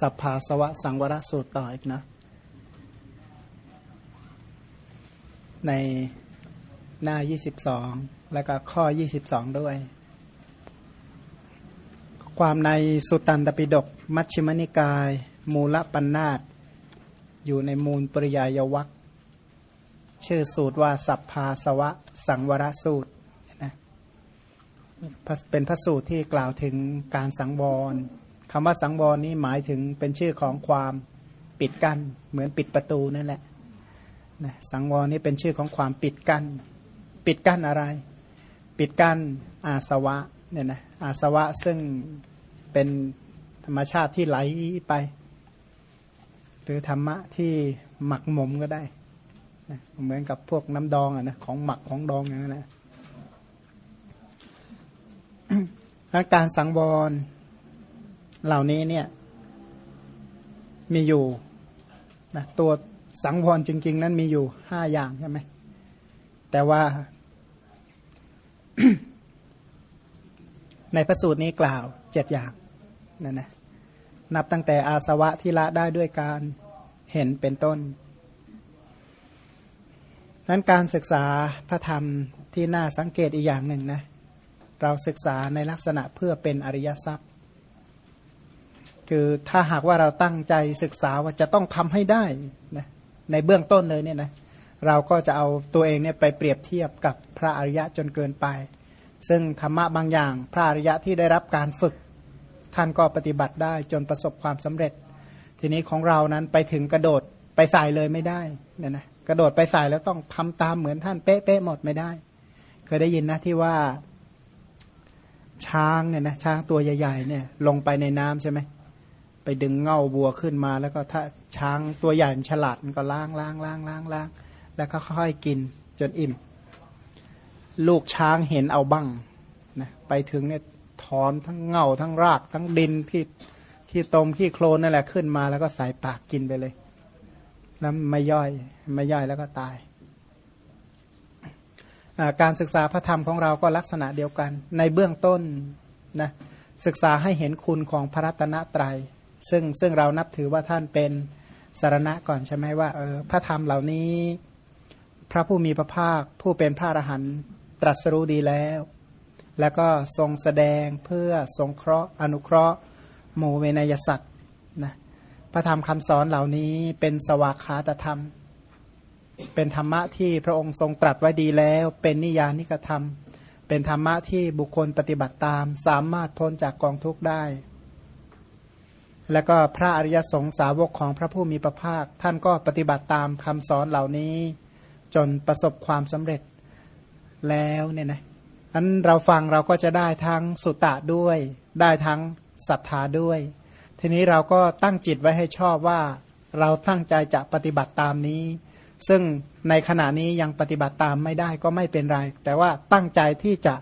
สัพพาสวะสังวรสูตรต่ออีกนะ ในหน้า 22 แล้วก็ข้อ 22 ด้วย ความในสุตันตปิฎกมัชฌิมนิกาย มูลปัญนาตอยู่ในมูลปริยายวัคชื่อสูตรว่า สัพพาสวะสังวรสูตรนะเป็นพระสูตรที่กล่าวถึงการสังวร คำว่าสังวรนี้หมายถึงเป็นชื่อของความปิดกัน้นเหมือนปิดประตูนั่นแหละนะสังวรนี้เป็นชื่อของความปิดกัน้นปิดกั้นอะไร ปิดกั้นอาสวะเนี่ยนะอาสวะซึ่งเป็นธรรมชาติที่ไหลไป หรือธรรมะที่หมักหมมก็ได้นะเหมือนกับพวกน้ำดองอะนะของหมักของดองอย่างนั้นนะการสังวร เหล่านี้เนี่ย มีอยู่นะตัวสังวรจริง ๆ นั้นมีอยู่ห้าอย่างใช่ไหมแต่ว่า ในพระสูตรนี้กล่าวเจ็ดอย่างนั่นนะนับตั้งแต่อาสวะที่ละได้ด้วยการเห็นเป็นต้นนั้นการศึกษาพระธรรมที่น่าสังเกตอีกอย่างหนึ่งนะ เราศึกษาในลักษณะเพื่อเป็นอริยทรัพย์ คือถ้าหากว่าเราตั้งใจศึกษาว่าจะต้องทำให้ได้นะในเบื้องต้นเลยเนี่ยนะเราก็จะเอาตัวเองเนี่ยไปเปรียบเทียบกับพระอริยะจนเกินไป ซึ่งธรรมะบางอย่าง พระอริยะที่ได้รับการฝึก ท่านก็ปฏิบัติได้จนประสบความสำเร็จ ทีนี้ของเรานั้นไปถึงกระโดดไปใส่เลยไม่ได้เนี่ยนะกระโดดไปใส่แล้วต้องทำตามเหมือนท่านเป๊ะๆหมดไม่ได้ เคยได้ยินนะที่ว่าช้างเนี่ยนะช้างตัวใหญ่ๆเนี่ยลงไปในน้ำใช่ไหม ไปดึงเง่าบัวขึ้นมา แล้วก็ถ้าช้างตัวใหญ่มันฉลาดมันก็ล้างล้างล้างล้างล้างแล้วก็ค่อยกินจนอิ่ม ลูกช้างเห็นเอาบ้างนะไปถึงเนี่ยถอนทั้งเง่าทั้งรากทั้งดินที่ที่ตมที่โคลนนั่นแหละขึ้นมา แล้วก็ใส่ปากกินไปเลยแล้วไม่ย่อยไม่ย่อยแล้วก็ตายการศึกษาพระธรรมของเราก็ลักษณะเดียวกัน ในเบื้องต้นนะศึกษาให้เห็นคุณของพระรัตนตรยัย ซึ่งซึ่งเรานับถือว่าท่านเป็นสารณะก่อนใช่ไหมว่าเออพระธรรมเหล่านี้ พระผู้มีพระภาคผู้เป็นพระอรหันต์ตรัสรู้ดีแล้ว แล้วก็ทรงแสดงเพื่อทรงเคราะห์อนุเคราะห์โมเวนยสัตว์นะพระธรรมคำสอนเหล่านี้เป็นสวากขาตธรรม เป็นธรรมะที่พระองค์ทรงตรัสไว้ดีแล้ว เป็นนิยานิกธรรม เป็นธรรมะที่บุคคลปฏิบัติตาม สามารถพ้นจากกองทุกข์ได้ แล้วก็พระอริยสงสาวกของพระผู้มีพระภาค ท่านก็ปฏิบัติตามคำสอนเหล่านี้ จนประสบความสำเร็จแล้วเนี่ยนะอันเราฟังเราก็จะได้ทั้งสุตตะด้วย ได้ทั้งศรัทธาด้วย ทีนี้เราก็ตั้งจิตไว้ให้ชอบว่า เราตั้งใจจะปฏิบัติตามนี้ ซึ่งในขณะนี้ยังปฏิบัติตามไม่ได้ก็ไม่เป็นไร แต่ว่าตั้งใจที่จะ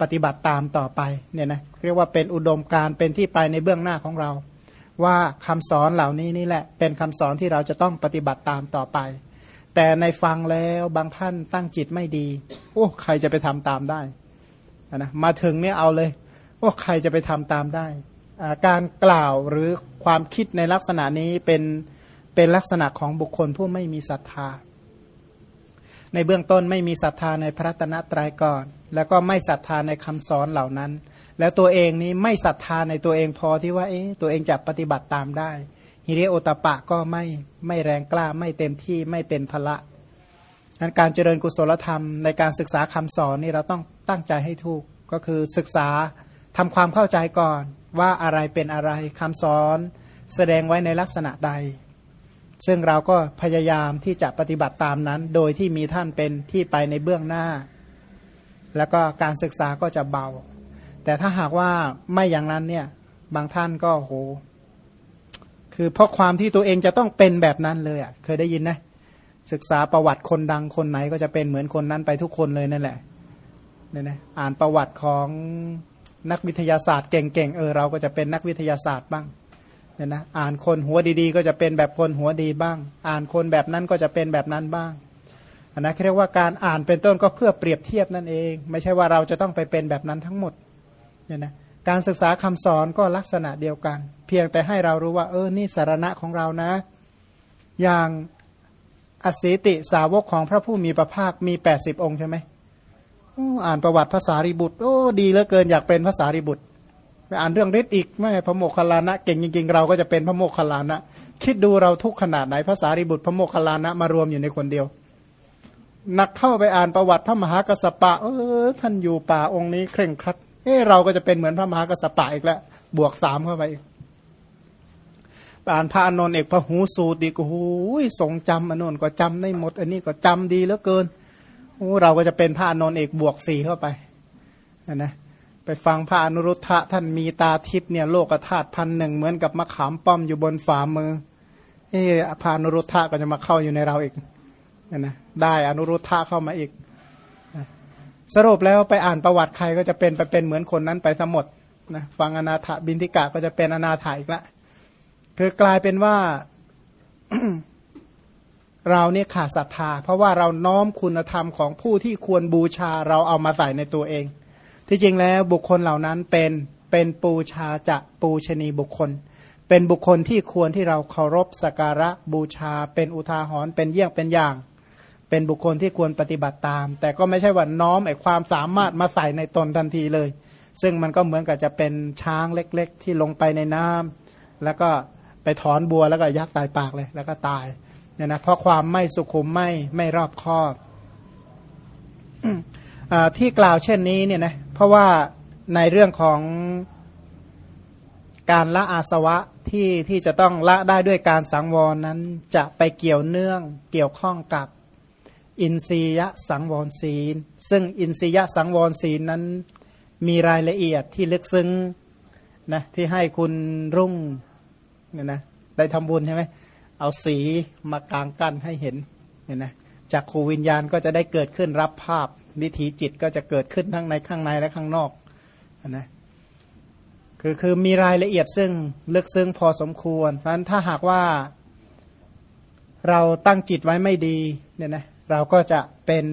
ปฏิบัติตามต่อไปเนี่ยนะเรียกว่าเป็นอุดมการเป็นที่ไปในเบื้องหน้าของเรา ว่าคำสอนเหล่านี้นี่แหละ เป็นคำสอนที่เราจะต้องปฏิบัติตามต่อไป แต่ในฟังแล้วบางท่านตั้งจิตไม่ดี โอ้ใครจะไปทำตามได้นะมาถึงเนี่ยเอาเลย โอ้ใครจะไปทำตามได้การกล่าวหรือความคิดในลักษณะนี้เป็นเป็นลักษณะของบุคคลผู้ไม่มีศรัทธา ในเบื้องต้นไม่มีศรัทธาในพระตนะตรายก่อน แล้วก็ไม่ศรัทธาในคำสอนเหล่านั้น แล้วตัวเองนี้ไม่ศรัทธาในตัวเองพอที่ว่าเอ๊ะตัวเองจะปฏิบัติตามได้ฮิริโอตปะก็ไม่ไม่แรงกล้าไม่เต็มที่ไม่เป็นพละนั้นการเจริญกุศลธรรมในการศึกษาคำสอนนี่เราต้องตั้งใจให้ถูกก็คือศึกษาทำความเข้าใจก่อนว่าอะไรเป็นอะไรคำสอนแสดงไว้ในลักษณะใด ซึ่งเราก็พยายามที่จะปฏิบัติตามนั้น โดยที่มีท่านเป็นที่ไปในเบื้องหน้า แล้วก็การศึกษาก็จะเบา แต่ถ้าหากว่าไม่อย่างนั้นเนี่ย บางท่านก็โห คือเพราะความที่ตัวเองจะต้องเป็นแบบนั้นเลยอะ เคยได้ยินนะ ศึกษาประวัติคนดังคนไหนก็จะเป็นเหมือนคนนั้นไปทุกคนเลยนั่นแหละเนี่ยนะอ่านประวัติของนักวิทยาศาสตร์เก่งๆเออเราก็จะเป็นนักวิทยาศาสตร์บ้างเนี่ยนะอ่านคนหัวดีๆ ก็จะเป็นแบบคนหัวดีบ้าง อ่านคนแบบนั้นก็จะเป็นแบบนั้นบ้างอันนั้นเรียกว่าการอ่านเป็นต้นก็เพื่อเปรียบเทียบนั่นเอง ไม่ใช่ว่าเราจะต้องไปเป็นแบบนั้นทั้งหมด เนี่ยนะการศึกษาคำสอนก็ลักษณะเดียวกัน เพียงแต่ให้เรารู้ว่า เออนี่สารณะของเรานะ อย่างอสิติสาวกของพระผู้มีพระภาคมีแปดสิบองค์ใช่ไหมอ่านประวัติภาษาริบุตรโอ้ดีเหลือเกินอยากเป็นภาษาริบุตรไปอ่านเรื่องฤทธิ์อีกไม่พระโมคคัลลานะ เก่งจริง ๆ เราก็จะเป็นพระโมคคัลลานะ คิดดูเราทุกขนาดไหนภาษาริบุตรพระโมคคัลลานะมารวมอยู่ในคนเดียว นักเข้าไปอ่านประวัติพระมหากษัตริย์ปะ เออท่านอยู่ป่าองค์นี้เคร่งครัด เออเราก็จะเป็นเหมือนพระมหากษัตริย์ปะอีกแล้ว บวกสามเข้าไปอีกอ่านพระอนนท์เอกพระหูสูตรอีกโอ้โหทรงจำอนนท์ก็จำได้หมด อันนี้ก็จำดีเหลือเกินโอ้เราก็จะเป็นพระอนนท์เอกบวกสี่เข้าไปนะไปฟังพระอนุรุทธะท่านมีตาทิพย์เนี่ยโลกธาตุพันหนึ่งเหมือนกับมะขามป้อมอยู่บนฝ่ามือเออพระอนุรุทธะก็จะมาเข้าอยู่ในเราอีกนะได้อนุรุทธะเข้ามาอีก สรุปแล้วไปอ่านประวัติใครก็จะเป็นไปเป็นเหมือนคนนั้นไปทั้งหมดนะฟังอนาถบินทิกะก็จะเป็นอนาถาอีกละคือกลายเป็นว่าเราเนี่ยขาดศรัทธา เพราะว่าเราน้อมคุณธรรมของผู้ที่ควรบูชาเราเอามาใส่ในตัวเอง ที่จริงแล้วบุคคลเหล่านั้นเป็นเป็นปูชาจะปูชนีบุคคล เป็นบุคคลที่ควรที่เราเคารพสักการะบูชา เป็นอุทาหรณ์เป็นเยี่ยงเป็นอย่าง เป็นบุคคลที่ควรปฏิบัติตาม แต่ก็ไม่ใช่ว่าน้อมไอ้ความสามารถมาใส่ในตนทันทีเลย ซึ่งมันก็เหมือนกับจะเป็นช้างเล็ก ๆ ที่ลงไปในน้ำแล้วก็ไปถอนบัวแล้วก็ยักตายปากเลย แล้วก็ตายเนี่ยนะเพราะความไม่สุขุมไม่ไม่รอบคอบอที่กล่าวเช่นนี้เนี่ยนะเพราะว่าในเรื่องของการละอาสวะที่ที่จะต้องละได้ด้วยการสังวรนั้นจะไปเกี่ยวเนื่องเกี่ยวข้องกับ อินทรียสังวรศีล ซึ่งอินทรียสังวรศีลนั้นมีรายละเอียดที่ลึกซึ้งนะที่ให้คุณรุ่งเนี่ยนะได้ทำบุญใช่ไหมเอาสีมากางกั้นให้เห็นเนี่ยนะจากขูวิญญาณก็จะได้เกิดขึ้นรับภาพวิถีจิตก็จะเกิดขึ้นทั้งในข้างในและข้างนอกนะคือคือมีรายละเอียดซึ่งลึกซึ้งพอสมควรเพราะฉะนั้นถ้าหากว่าเราตั้งจิตไว้ไม่ดีเนี่ยนะ เราก็จะเป็น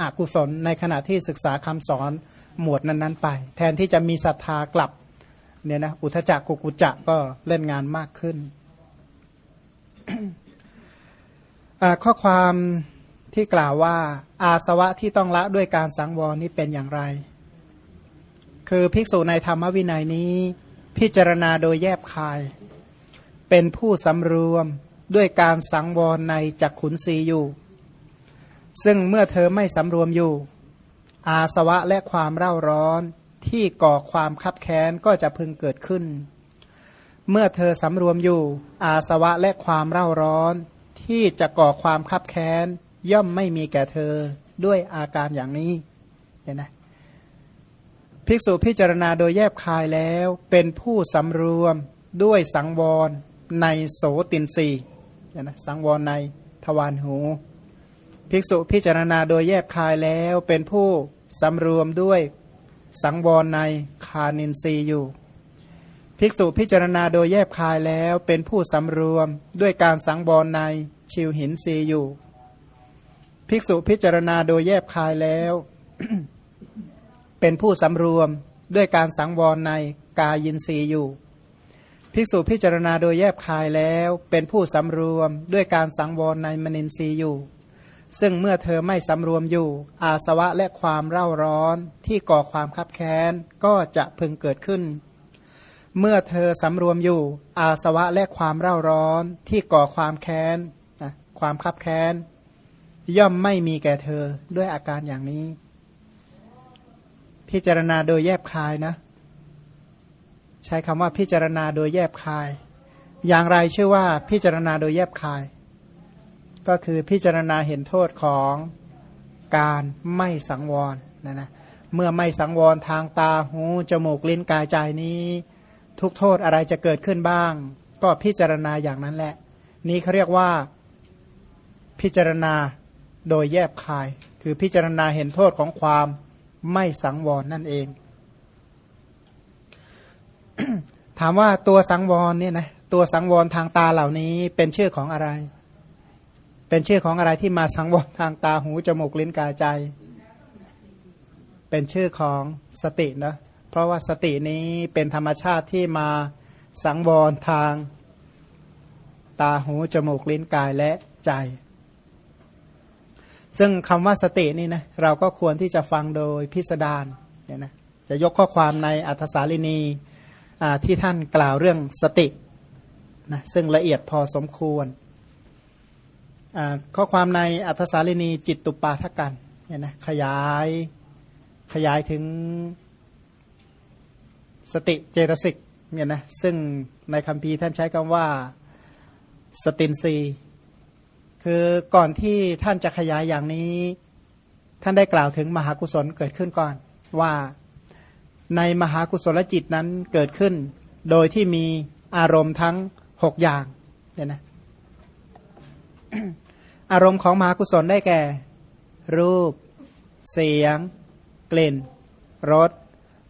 อกุศลในขณะที่ศึกษาคำสอนหมวดนั้นๆ ไป แทนที่จะมีศรัทธากลับเนี่ยนะอุทจักกุกุจักก็เล่นงานมากขึ้น ข้อความที่กล่าวว่า อาสวะที่ต้องละด้วยการสังวรนี้เป็นอย่างไร คือภิกษุในธรรมวินัยนี้ พิจารณาโดยแยบคาย เป็นผู้สำรวมด้วยการสังวรในจักขุนสีอยู่ ซึ่งเมื่อเธอไม่สำรวมอยู่ อาสวะและความเร่าร้อนที่ก่อความคับแค้นก็จะพึงเกิดขึ้น เมื่อเธอสำรวมอยู่ อาสวะและความเร่าร้อน ที่จะก่อความคับแค้นย่อมไม่มีแก่เธอด้วยอาการอย่างนี้เห็นไหมภิกษุพิจารณาโดยแยบคายแล้วเป็นผู้สำรวมด้วยสังวรในโสตินรีเห็นไหมสังวรในทวารหู ภิกษุพิจารณาโดยแยบคายแล้วเป็นผู้สำรวมด้วยสังวรในคานินรีอยู่ ภิกษุพิจารณาโดยแยบคายแล้วเป็นผู้สำรวมด้วยการสังวรในชิวหินรีอยู่ ภิกษุพิจารณาโดยแยบคายแล้ว เป็นผู้สำรวมด้วยการสังวรในกายินรีอยู่ ภิกษุพิจารณาโดยแยบคายแล้วเป็นผู้สำรวมด้วยการสังวรในมนินทรีย์อยู่ ซึ่งเมื่อเธอไม่สำรวมอยู่ อาสวะและความเร่าร้อนที่ก่อความคับแค้นก็จะพึงเกิดขึ้น เมื่อเธอสำรวมอยู่ อาสวะและความเร่าร้อนที่ก่อความแค้นความคับแค้น ย่อมไม่มีแก่เธอด้วยอาการอย่างนี้ พิจารณาโดยแยบคายนะ ใช้คำว่าพิจารณาโดยแยบคาย อย่างไรชื่อว่าพิจารณาโดยแยบคาย ก็คือพิจารณาเห็นโทษของการไม่สังวรนะนะเมื่อไม่สังวรทางตาหูจมูกลิ้นกายใจนี้ ทุกโทษอะไรจะเกิดขึ้นบ้าง ก็พิจารณาอย่างนั้นแหละ นี้เขาเรียกว่าพิจารณาโดยแยบคาย คือพิจารณาเห็นโทษของความไม่สังวรนั่นเอง ถามว่าตัวสังวรเนี่ยนะตัวสังวรทางตาเหล่านี้เป็นชื่อของอะไร เป็นชื่อของอะไรที่มาสังวรทางตาหูจมูกลิ้นกายใจ เป็นชื่อของสตินะเพราะว่าสตินี้เป็นธรรมชาติที่มาสังวรทาง ตาหูจมูกลิ้นกายและใจ ซึ่งคำว่าสตินี่นะเราก็ควรที่จะฟังโดยพิสดารเนี่ยนะจะยกข้อความในอัธสาลินีที่ท่านกล่าวเรื่องสตินะซึ่งละเอียดพอสมควร ข้อความในอัธสาลินีจิตตุปาทกันเนี่ยนะขยายขยายถึงสติเจตสิกเนี่ยนะซึ่งในคำพีท่านใช้คำว่าสตินซีคือก่อนที่ท่านจะขยายอย่างนี้ ท่านได้กล่าวถึงมหากุศลเกิดขึ้นก่อน ว่าในมหากุศลจิตนั้นเกิดขึ้น โดยที่มีอารมณ์ทั้งหกอย่างเนี่ยนะ อารมณ์ของมหากุศลได้แก่ รูป เสียง กลิ่นรส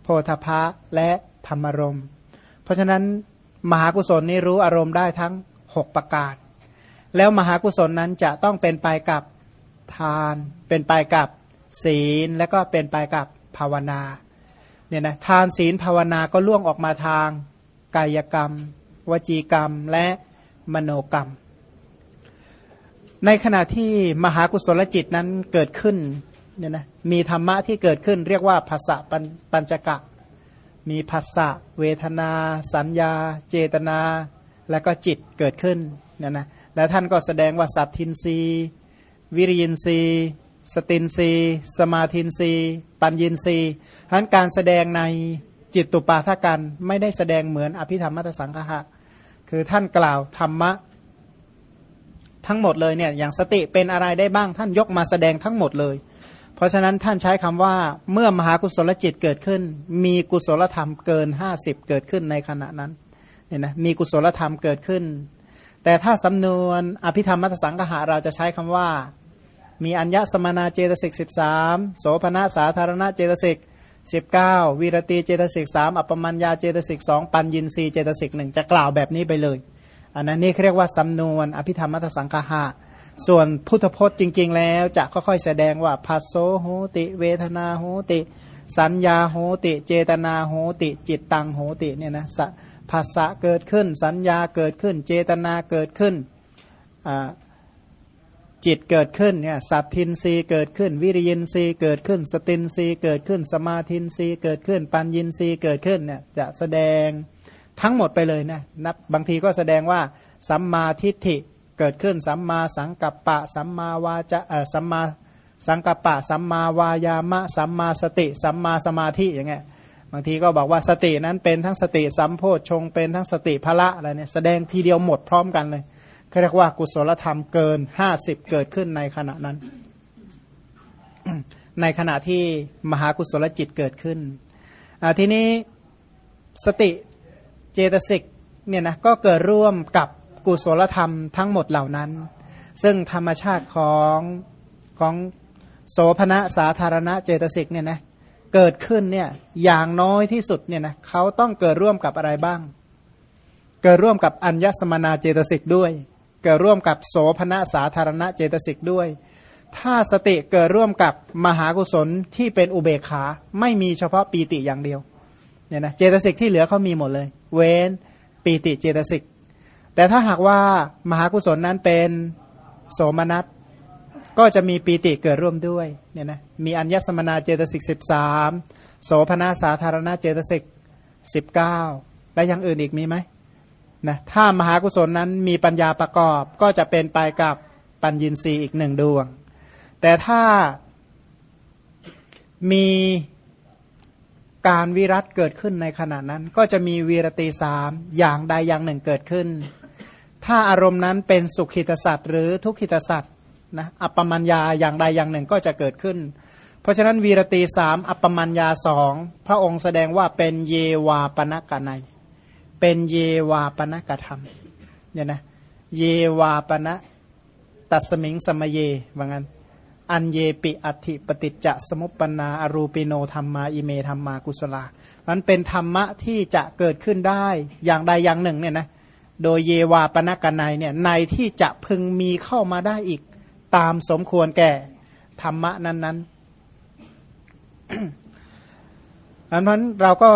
โพธพะและธรรมารมณ์ เพราะฉะนั้นมหากุศลนี้รู้อารมณ์ได้ทั้งหกประการ แล้วมหากุศลนั้นจะต้องเป็นไปกับทาน เป็นไปกับศีลและก็เป็นไปกับภาวนาเนี่ยนะทานศีลภาวนาก็ล่วงออกมาทางกายกรรม วจีกรรมและมโนกรรม ในขณะที่มหากุศลจิตนั้นเกิดขึ้นเนี่ยนะมีธรรมะที่เกิดขึ้น เรียกว่าภาษะปัญจกะ มีภาษะเวทนา สัญญา เจตนา และก็จิตเกิดขึ้นเนี่ยนะแล้วท่านก็แสดงว่าสัตทินรีวิริยินรีสตินรีสมาธินรีปัญญินรีทั้นการแสดงในจิตตุปาทกันไม่ได้แสดงเหมือนอภิธรรมมัตสังคหะ คือท่านกล่าวธรรมะ ทั้งหมดเลยเนี่ยอย่างสติเป็นอะไรได้บ้างท่านยกมาแสดงทั้งหมดเลย เพราะฉะนั้นท่านใช้คำว่าเมื่อมหากุศลจิตเกิดขึ้น มีกุศลธรรมเกินห้าสิบเกิดขึ้นในขณะนั้นเนี่ยนะมีกุศลธรรมเกิดขึ้น แต่ถ้าสำนวนอภิธรรมมัตสังคหะเราจะใช้คำว่า มีอัญญสมนาเจตสิกสิบสามโสภณะสาธารณเจตสิกสิบเก้าวีรตีเจตสิกสามอัปมัญญาเจตสิกสองปัญญินรีเจตสิกหนึ่งจะกล่าวแบบนี้ไปเลย อันนั้นนี่เรียกว่าสำนวนอภิธรรมมัตสังคหะ ส่วนพุทธพจน์จริง ๆ แล้ว จะค่อยๆแสดงว่าภาโซโหติ เวทนาโหติ สัญญาโหติ เจตนาโหติ จิตตังโหติเนี่ยนะผัสสะเกิดขึ้น สัญญาเกิดขึ้น เจตนาเกิดขึ้นจิตเกิดขึ้นเนี่ยสัทธินทรีย์เกิดขึ้น วิริยินทรีย์เกิดขึ้น สตินทรีย์เกิดขึ้น สมาธินทรีย์เกิดขึ้น ปัญญินทรีย์เกิดขึ้นเนี่ยจะแสดง ทั้งหมดไปเลยนะนับบางทีก็แสดงว่า สัมมาทิฏฐิเกิดขึ้น สัมมาสังกัปปะ สัมมาวาจะเออสัมมาสังกัปปะ สัมมาวายามะ สัมมาสติ สัมมาสมาธิอย่างเงี้ยบางทีก็บอกว่าสตินั้นเป็นทั้งสติสัมโพชฌงเป็นทั้งสติพละอะไรเนี่ยแสดงทีเดียวหมดพร้อมกันเลยเรียกว่ากุศลธรรมเกินห้าสิบเกิดขึ้นในขณะนั้น ในขณะที่มหากุศลจิตเกิดขึ้นทีนี้สติ เจตสิกเนี่ยนะก็เกิดร่วมกับกุศลธรรมทั้งหมดเหล่านั้น ซึ่งธรรมชาติของของโสภณะสาธารณะเจตสิกเนี่ยนะเกิดขึ้นเนี่ยอย่างน้อยที่สุดเนี่ยนะเขาต้องเกิดร่วมกับอะไรบ้าง เกิดร่วมกับอัญญสมนาเจตสิกด้วย เกิดร่วมกับโสภณะสาธารณะเจตสิกด้วย ถ้าสติเกิดร่วมกับมหากุศลที่เป็นอุเบกขาไม่มีเฉพาะปีติอย่างเดียว เนี่ยนะเจตสิกที่เหลือเขามีหมดเลย เว้นปีติเจตสิก แต่ถ้าหากว่ามหากุศลนั้นเป็นโสมนัสก็จะมีปีติเกิดร่วมด้วยเนี่ยนะมีอัญญสมนาเจตสิกสิบสามโสภณะสาธารณะเจตสิกสิบเก้าและยังอื่นอีกมีไหมนะถ้ามหากุศลนั้นมีปัญญาประกอบก็จะเป็นไปกับปัญญินรีอีกหนึ่งดวง แต่ถ้ามี การวิรัตเกิดขึ้นในขณะนั้น ก็จะมีวีรตีสามอย่างใดอย่างหนึ่งเกิดขึ้น ถ้าอารมณ์นั้นเป็นสุขิตสัตว์หรือทุกขิตสัตว์นะอัปปมัญญาอย่างใดอย่างหนึ่งก็จะเกิดขึ้น เพราะฉะนั้นวีรตีสามอัปปมัญญาสองพระองค์แสดงว่าเป็นเยวาปนกะไนเป็นเยวาปณะกธรรมเนี่ยนะเยวาปณะตัสมิงสมเยว่างั้น อันเยปิอัติปฏิจจสมุปปนาอรูปิโนธรรมาอิเมธรรมากุศลามันเป็นธรรมะที่จะเกิดขึ้นได้อย่างใดอย่างหนึ่งเนี่ยนะโดยเยวาปณกันในเนี่ยในที่จะพึงมีเข้ามาได้อีกตามสมควรแก่ธรรมะนั้นๆอันนั้นเราก็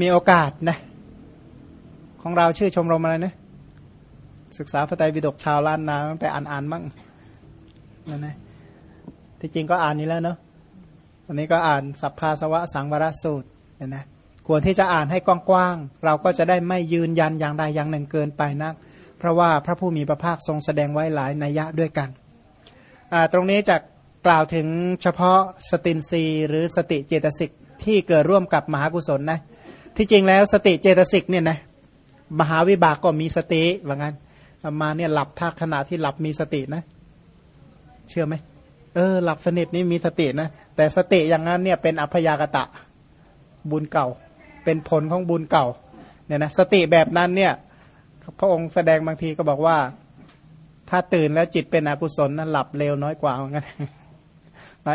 มีโอกาสนะของเราชื่อชมรมอะไรนะศึกษาพระไตรปิฎกชาวล้านนาตั้งแต่อ่านอ่านมั่งนั่นนะ ที่จริงก็อ่านนี้แล้วเนาะวันนี้ก็อ่านสัพพาสวะสังวรสูตรเนี่ยนะควรที่จะอ่านให้กว้างๆเราก็จะได้ไม่ยืนยันอย่างใดอย่างหนึ่งเกินไปนัก เพราะว่าพระผู้มีพระภาคทรงแสดงไว้หลายนัยยะด้วยกัน ตรงนี้จะกล่าวถึงเฉพาะสตินรีหรือสติเจตสิกที่เกิดร่วมกับมหากุศลนะที่จริงแล้วสติเจตสิกเนี่ยนะมหาวิบากก็มีสติว่างั้นมาเนี่ยหลับถ้าขณะที่หลับมีสตินะ เชื่อไหม เออหลับสนิทนี่มีสตินะ แต่สติอย่างนั้นเนี่ยเป็นอัพยากตะบุญเก่า เป็นผลของบุญเก่าเนี่ยนะสติแบบนั้นเนี่ยพระองค์แสดงบางทีก็บอกว่า ถ้าตื่นแล้วจิตเป็นอกุศลนั้นหลับเร็วน้อยกว่าเหมือนกัน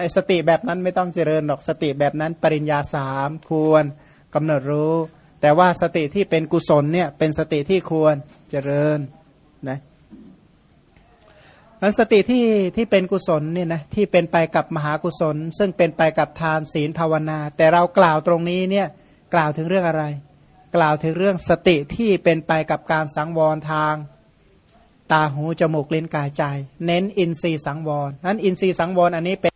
ไอ้สติแบบนั้นไม่ต้องเจริญหรอกสติแบบนั้นปริญญาสามควรกำหนดรู้ แต่ว่าสติที่เป็นกุศลเนี่ยเป็นสติที่ควรเจริญนะ อันสติที่ที่เป็นกุศลเนี่ยนะที่เป็นไปกับมหากุศล ซึ่งเป็นไปกับทานศีลภาวนา แต่เรากล่าวตรงนี้เนี่ยกล่าวถึงเรื่องอะไร กล่าวถึงเรื่องสติที่เป็นไปกับการสังวรทาง ตาหูจมูกลิ้นกายใจ เน้นอินทรีย์สังวรนั้นอินทรีย์สังวรอันนี้เป็น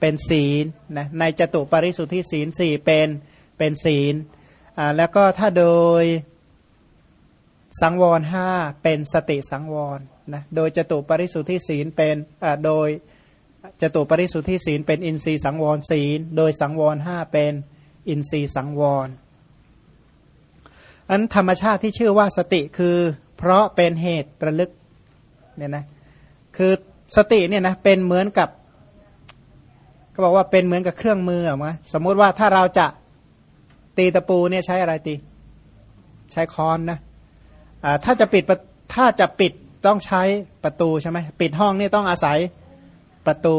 เป็นศีลนะในจตุปริสุทธิศีลสี่เป็นเป็นศีลอ่าแล้วก็ถ้าโดยสังวรห้าเป็นสติสังวร นะโดยจตุปริสุทธิศีลเป็นโดยจตุปริสุทธิศีลเป็นอินทรีย์สังวรศีล โดยสังวรห้าเป็นอินทรีย์สังวรอันธรรมชาติที่ชื่อว่าสติคือ เพราะเป็นเหตุระลึกเนี่ยนะคือสติเนี่ยนะเป็นเหมือนกับก็บอกว่าเป็นเหมือนกับเครื่องมืออะสมมติว่าถ้าเราจะตีตะปูเนี่ยใช้อะไรตี ใช้ค้อนนะะถ้าจะปิดถ้าจะปิด ต้องใช้ประตูใช่ไหมปิดห้องนี่ต้องอาศัยประตู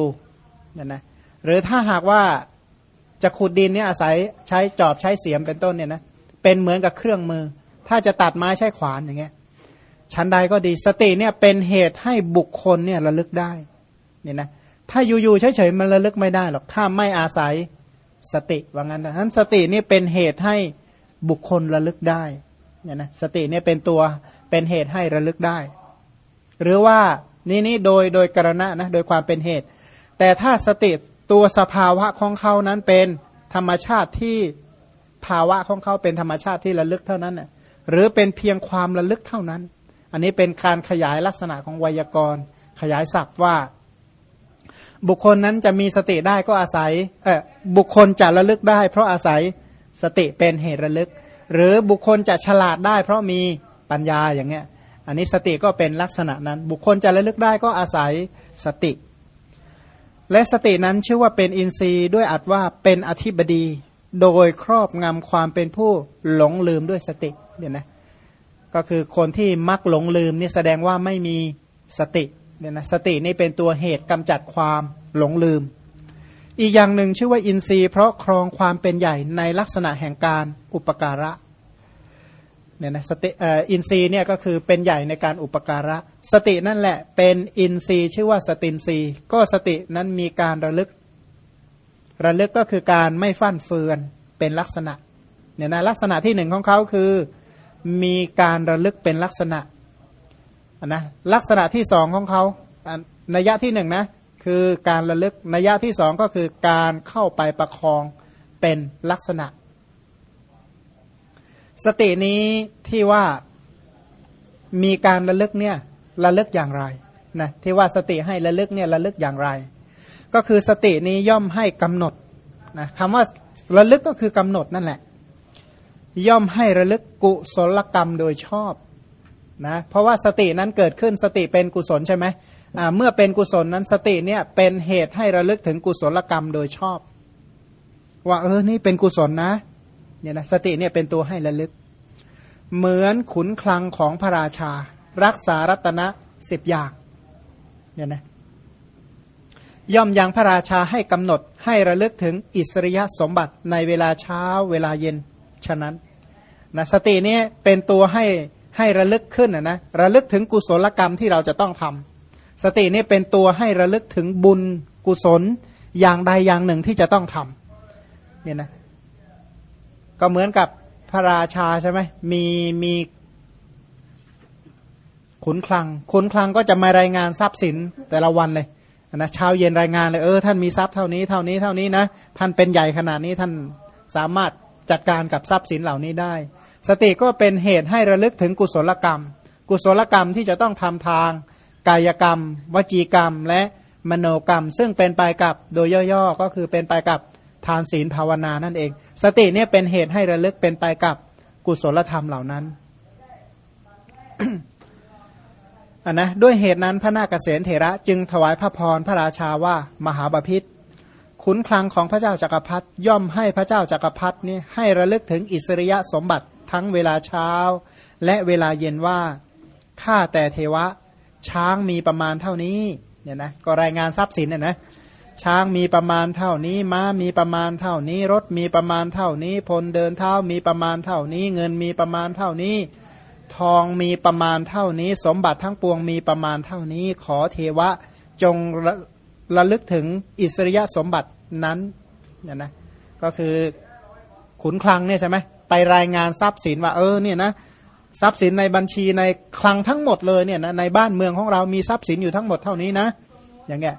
เนี่ยนะหรือถ้าหากว่าจะขุดดินเนี่ยอาศัยใช้จอบใช้เสียมเป็นต้นเนี่ยนะเป็นเหมือนกับเครื่องมือ ถ้าจะตัดไม้ใช้ขวานอย่างเงี้ยชั้นใดก็ดีสติเนี่ยเป็นเหตุให้บุคคลเนี่ยระลึกได้เนี่ยนะถ้าอยู่ๆเฉยๆมันระลึกไม่ได้หรอกถ้าไม่อาศัยสติว่างั้นนั้นสตินี่เป็นเหตุให้บุคคลระลึกได้เนี่ยนะสติเนี่ยเป็นตัวเป็นเหตุให้ระลึกได้ หรือว่านี่นี่โดยโดยกรณะนะโดยความเป็นเหตุ แต่ถ้าสติตัวสภาวะของเขานั้นเป็นธรรมชาติที่ภาวะของเขาเป็นธรรมชาติที่ระลึกเท่านั้นน่ะหรือเป็นเพียงความระลึกเท่านั้น อันนี้เป็นการขยายลักษณะของไวยากรณ์ ขยายศัพท์ว่า บุคคลนั้นจะมีสติได้ก็อาศัยเออบุคคลจะระลึกได้ เพราะอาศัยสติเป็นเหตุระลึก หรือบุคคลจะฉลาดได้ เพราะมีปัญญาอย่างเงี้ย อันนี้สติก็เป็นลักษณะนั้น บุคคลจะระลึกได้ก็อาศัยสติ และสตินั้นชื่อว่าเป็นอินทรีย์ด้วยอัดว่าเป็นอธิบดี โดยครอบงำความเป็นผู้หลงลืมด้วยสติเนี่ยนะก็คือคนที่มักหลงลืมนี่แสดงว่าไม่มีสติเนี่ยนะสตินี่เป็นตัวเหตุกำจัดความหลงลืม อีกอย่างหนึ่งชื่อว่าอินทรีย์เพราะครองความเป็นใหญ่ในลักษณะแห่งการอุปการะ เนี่ยนะสติอินทรีย์เนี่ยก็คือเป็นใหญ่ในการอุปการะ สตินั่นแหละเป็นอินทรีย์ชื่อว่าสตินทรีย์ ก็สตินั้นมีการระลึก ระลึกก็คือการไม่ฟั่นเฟือนเป็นลักษณะเนี่ยนะลักษณะที่หนึ่งของเขาคือมีการระลึกเป็นลักษณะนะลักษณะที่สองของเขานัยยะที่หนึ่งนะคือการระลึกนัยยะที่สองก็คือการเข้าไปประคองเป็นลักษณะ สตินี้ที่ว่ามีการระลึกเนี่ยระลึกอย่างไรนะที่ว่าสติให้ระลึกเนี่ยระลึกอย่างไร ก็คือสตินี้ย่อมให้กำหนดนะคำว่าระลึกก็คือกำหนดนั่นแหละ ย่อมให้ระลึกกุศลกรรมโดยชอบนะเพราะว่าสตินั้นเกิดขึ้นสติเป็นกุศลใช่ไหมเมื่อเป็นกุศลนั้นสติเนี่ยเป็นเหตุให้ระลึกถึงกุศลกรรมโดยชอบ ว่าเออนี่เป็นกุศลนะ เนี่ยนะสติเนี่ยเป็นตัวให้ระลึก เหมือนขุนคลังของพระราชา รักษารัตนะสิบอย่างเนี่ยนะย่อมยังพระราชาให้กำหนดให้ระลึกถึงอิสริยสมบัติในเวลาเช้าเวลาเย็นฉะนั้นนะสตินี้เป็นตัวให้ให้ระลึกขึ้นนะนะระลึกถึงกุศลกรรมที่เราจะต้องทำสตินี่เป็นตัวให้ระลึกถึงบุญกุศลอย่างใดอย่างหนึ่งที่จะต้องทำเนี่ยนะ ก็เหมือนกับพระราชาใช่ไหมมีมีขุนคลัง ขุนคลังก็จะมารายงานทรัพย์สินแต่ละวันเลยนะเช้าเย็นรายงานเลยเออท่านมีทรัพย์เท่านี้เท่านี้เท่านี้นะท่านเป็นใหญ่ขนาดนี้ท่านสามารถจัดการกับทรัพย์สินเหล่านี้ได้ สติก็เป็นเหตุให้ระลึกถึงกุศลกรรม กุศลกรรมที่จะต้องทำทาง กายกรรม วจีกรรม และมโนกรรม ซึ่งเป็นไปกับโดยย่อๆก็คือเป็นไปกับ ทานศีลภาวนานั่นเอง สติเนี่ยเป็นเหตุให้ระลึกเป็นไปกับกุศลธรรมเหล่านั้นอันนะด้วยเหตุนั้นพระนาคเษนเถระจึงถวายพระพรพระราชาว่ามหาบาพิษขุนคลังของพระเจ้าจักรพรรดิย่อมให้พระเจ้าจักรพรรดินี่ให้ระลึกถึงอิสริยสมบัติทั้งเวลาเช้า และเวลาเย็นว่าข้าแต่เทวะช้างมีประมาณเท่านี้เนี่ยนะก็รายงานทรัพย์สินเนี่ยนะ ช้างมีประมาณเท่านี้ ม้ามีประมาณเท่านี้ รถมีประมาณเท่านี้ พลเดินเท้ามีประมาณเท่านี้ เงินมีประมาณเท่านี้ ทองมีประมาณเท่านี้ สมบัติทั้งปวงมีประมาณเท่านี้ ขอเทวะจงระระลึกถึงอิสริยสมบัตินั้นเนี่ยนะก็คือขุนคลังเนี่ยใช่ไหมไปรายงานทรัพย์สินว่าเออเนี่ยนะทรัพย์สินในบัญชีในคลังทั้งหมดเลยเนี่ยนะในบ้านเมืองของเรามีทรัพย์สินอยู่ทั้งหมดเท่านี้นะอย่างเงี้ย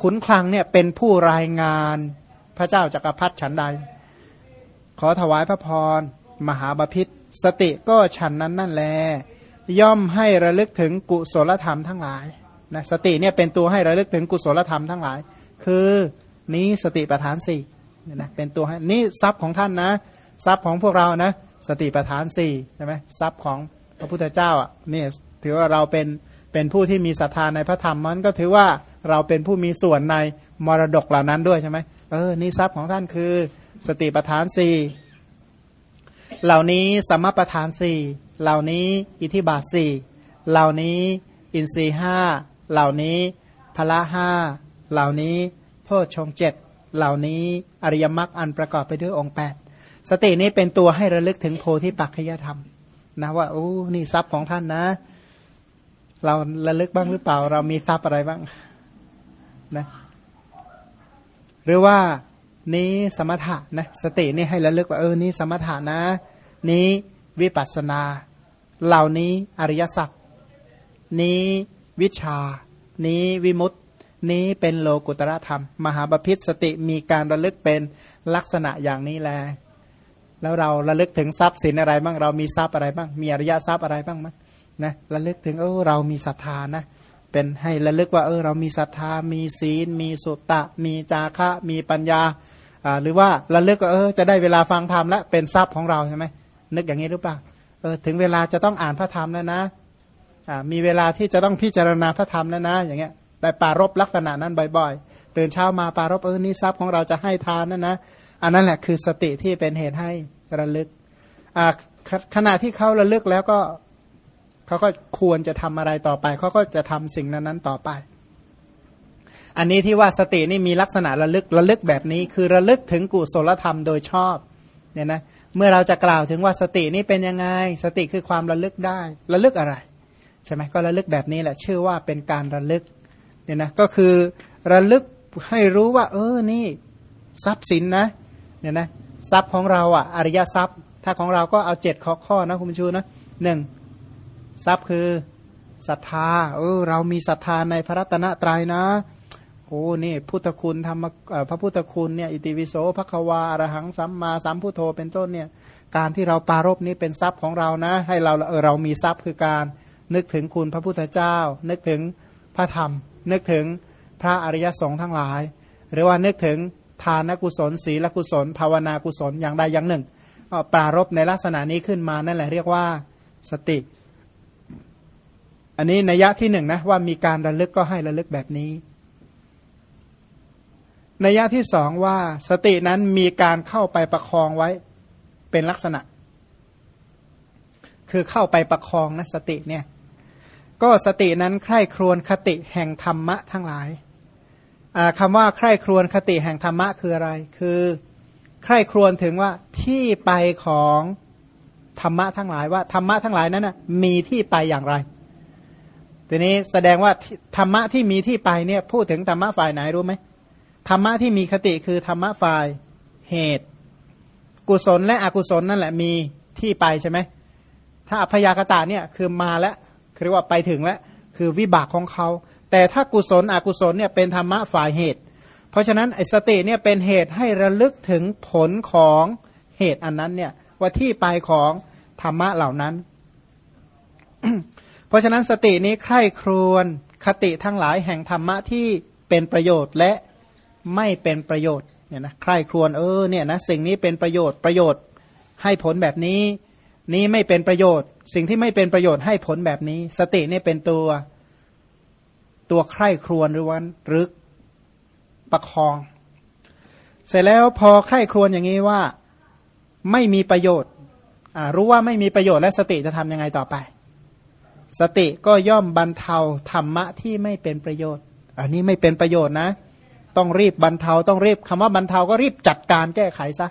ขุนคลังเนี่ยเป็นผู้รายงานพระเจ้าจักรพรรดิฉันใด ขอถวายพระพร มหาบาพิษสติก็ฉันนั้นนั่นแล ย่อมให้ระลึกถึงกุศลธรรมทั้งหลายนะสติเนี่ยเป็นตัวให้ระลึกถึงกุศลธรรมทั้งหลาย คือนี้สติปัฏฐานสี่เนี่ยนะเป็นตัวให้นี่ทรัพย์ของท่านนะ ทรัพย์ของพวกเรานะ สติปัฏฐานสี่ใช่ไหมทรัพย์ของพระพุทธเจ้าอะนี่ถือว่าเราเป็นเป็นผู้ที่มีศรัทธาในพระธรรมมันก็ถือว่า เราเป็นผู้มีส่วนในมรดกเหล่านั้นด้วยใช่ไหมเออนี่ทรัพย์ของท่านคือ สติปัฏฐานสี่เหล่านี้สมปัฏฐานสี่เหล่านี้อิทิบาทสี่เหล่านี้อินทรีห้าเหล่านี้พละห้าเหล่านี้โพชงเจ็ดเหล่านี้อริยมรรคอันประกอบไปด้วยองค์แปดสตินี้เป็นตัวให้ระลึกถึงโพธิปัจขยธรรมนะว่าโอ้นี่ทรัพย์ของท่านนะ เราระลึกบ้างหรือเปล่า เรามีทรัพย์อะไรบ้าง นะหรือว่านี้สมถะนะสตินี่ให้ระลึกว่าเออนี่สมถะนะ นี้วิปัสนา เหล่านี้อริยสัจนี้วิชา นี้วิมุตติ นี้เป็นโลกุตระธรรม มหาบพิษสติมีการระลึกเป็นลักษณะอย่างนี้แล แล้วเราระลึกถึงทรัพย์สินอะไรบ้างเรามีทรัพย์อะไรบ้างมีอริยทรัพย์อะไรบ้างมั้ยนะระลึกถึงเออเรามีศรัทธานะ เป็นให้ระลึกว่าเออเรามีศรัทธา มีศีล มีสุตตะ มีจาคะ มีปัญญาอ่าหรือว่าระลึกว่าเออจะได้เวลาฟังธรรมแล้วเป็นทรัพย์ของเราใช่ไหมนึกอย่างนี้หรือเปล่าเออถึงเวลาจะต้องอ่านพระธรรมแล้วนะอ่ามีเวลาที่จะต้องพิจารณาพระธรรมแล้วนะ อย่างเงี้ยได้ปารบลักษณะนั้นบ่อยๆตื่นเช้ามาปารบเออนี่ทรัพย์ของเราจะให้ทานนั่นนะอันนั้นแหละคือสติที่เป็นเหตุให้ระลึกอ่าขณะที่เขาระลึกแล้วก็ เขาก็ควรจะทำอะไรต่อไป เขาก็จะทำสิ่งนั้นๆต่อไป อันนี้ที่ว่าสตินี่มีลักษณะระลึกระลึกแบบนี้ คือระลึกถึงกุศลธรรมโดยชอบเนี่ยนะเมื่อเราจะกล่าวถึงว่าสตินี่เป็นยังไง สติคือความระลึกได้ระลึกอะไรใช่ไหมก็ระลึกแบบนี้แหละชื่อว่าเป็นการระลึกเนี่ยนะก็คือระลึกให้รู้ว่า เออนี่ทรัพย์สินนะเนี่ยนะทรัพย์ของเราอะอริยทรัพย์ ถ้าของเราก็เอาเจ็ดข้อข้อนะคุณผู้ชมนะหนึ่ง ทรัพย์คือศรัทธา เออ เรามีศรัทธาในพระรัตนตรัยนะโอ้นี่พุทธคุณธรรมพระพุทธคุณเนี่ยอิติวิโสภควาอรหังสัมมาสัมพุทโธเป็นต้นเนี่ย การที่เราปารบนี้เป็นทรัพย์ของเรานะ ให้เราเออเรามีทรัพย์คือการนึกถึงคุณพระพุทธเจ้า นึกถึงพระธรรม นึกถึงพระอริยสงฆ์ทั้งหลาย หรือว่านึกถึงทานกุศลศีลกุศล ภาวนากุศลอย่างใดอย่างหนึ่งปรารบในลักษณะนี้ขึ้นมานั่นแหละเรียกว่าสติ อันนี้นัยยะที่หนึ่งนะว่ามีการระลึกก็ให้ระลึกแบบนี้นัยยะที่สองว่าสตินั้นมีการเข้าไปประคองไว้เป็นลักษณะ คือเข้าไปประคองนะสติเนี่ยก็สตินั้นใคร่ครวญคติแห่งธรรมะทั้งหลายคำว่าใคร่ครวญคติแห่งธรรมะคืออะไร คือใคร่ครวญถึงว่าที่ไปของธรรมะทั้งหลายว่าธรรมะทั้งหลายนั้นนะมีที่ไปอย่างไร ทีนี้แสดงว่าธรรมะที่มีที่ไปเนี่ยพูดถึงธรรมะฝ่ายไหนรู้ไหมธรรมะที่มีคติคือธรรมะฝ่ายเหตุ กุศลและอกุศลนั่นแหละมีที่ไปใช่ไหมถ้าอพยากตะเนี่ยคือมาแล้วเรียกว่าไปถึงแล้วคือวิบากของเขา แต่ถ้ากุศลอกุศลเนี่ยเป็นธรรมะฝ่ายเหตุ เพราะฉะนั้นไอสติเนี่ยเป็นเหตุให้ระลึกถึงผลของเหตุอันนั้นเนี่ยว่าที่ไปของธรรมะเหล่านั้น ราะฉะนั้นสตินี้ใคร่ครวญคติทั้งหลายแห่งธรรมะที่เป็นประโยชน์และไม่เป็นประโยชน์เนี่ยนะใคร่ครวญเออเนี่ยนะสิ่งนี้เป็นประโยชน์ประโยชน์ให้ผลแบบนี้ นี้ไม่เป็นประโยชน์ สิ่งที่ไม่เป็นประโยชน์ให้ผลแบบนี้ สตินี่เป็นตัวตัวใคร่ครวญหรือวันหรือประคอง เสร็จแล้วพอใคร่ครวญอย่างนี้ว่าไม่มีประโยชน์รู้ว่าไม่มีประโยชน์และสติจะทำยังไงต่อไป สติก็ย่อมบรรเทาธรรมะที่ไม่เป็นประโยชน์ อันนี้ไม่เป็นประโยชน์นะ ต้องรีบบรรเทาต้องรีบคำว่าบรรเทาก็รีบจัดการแก้ไขซะ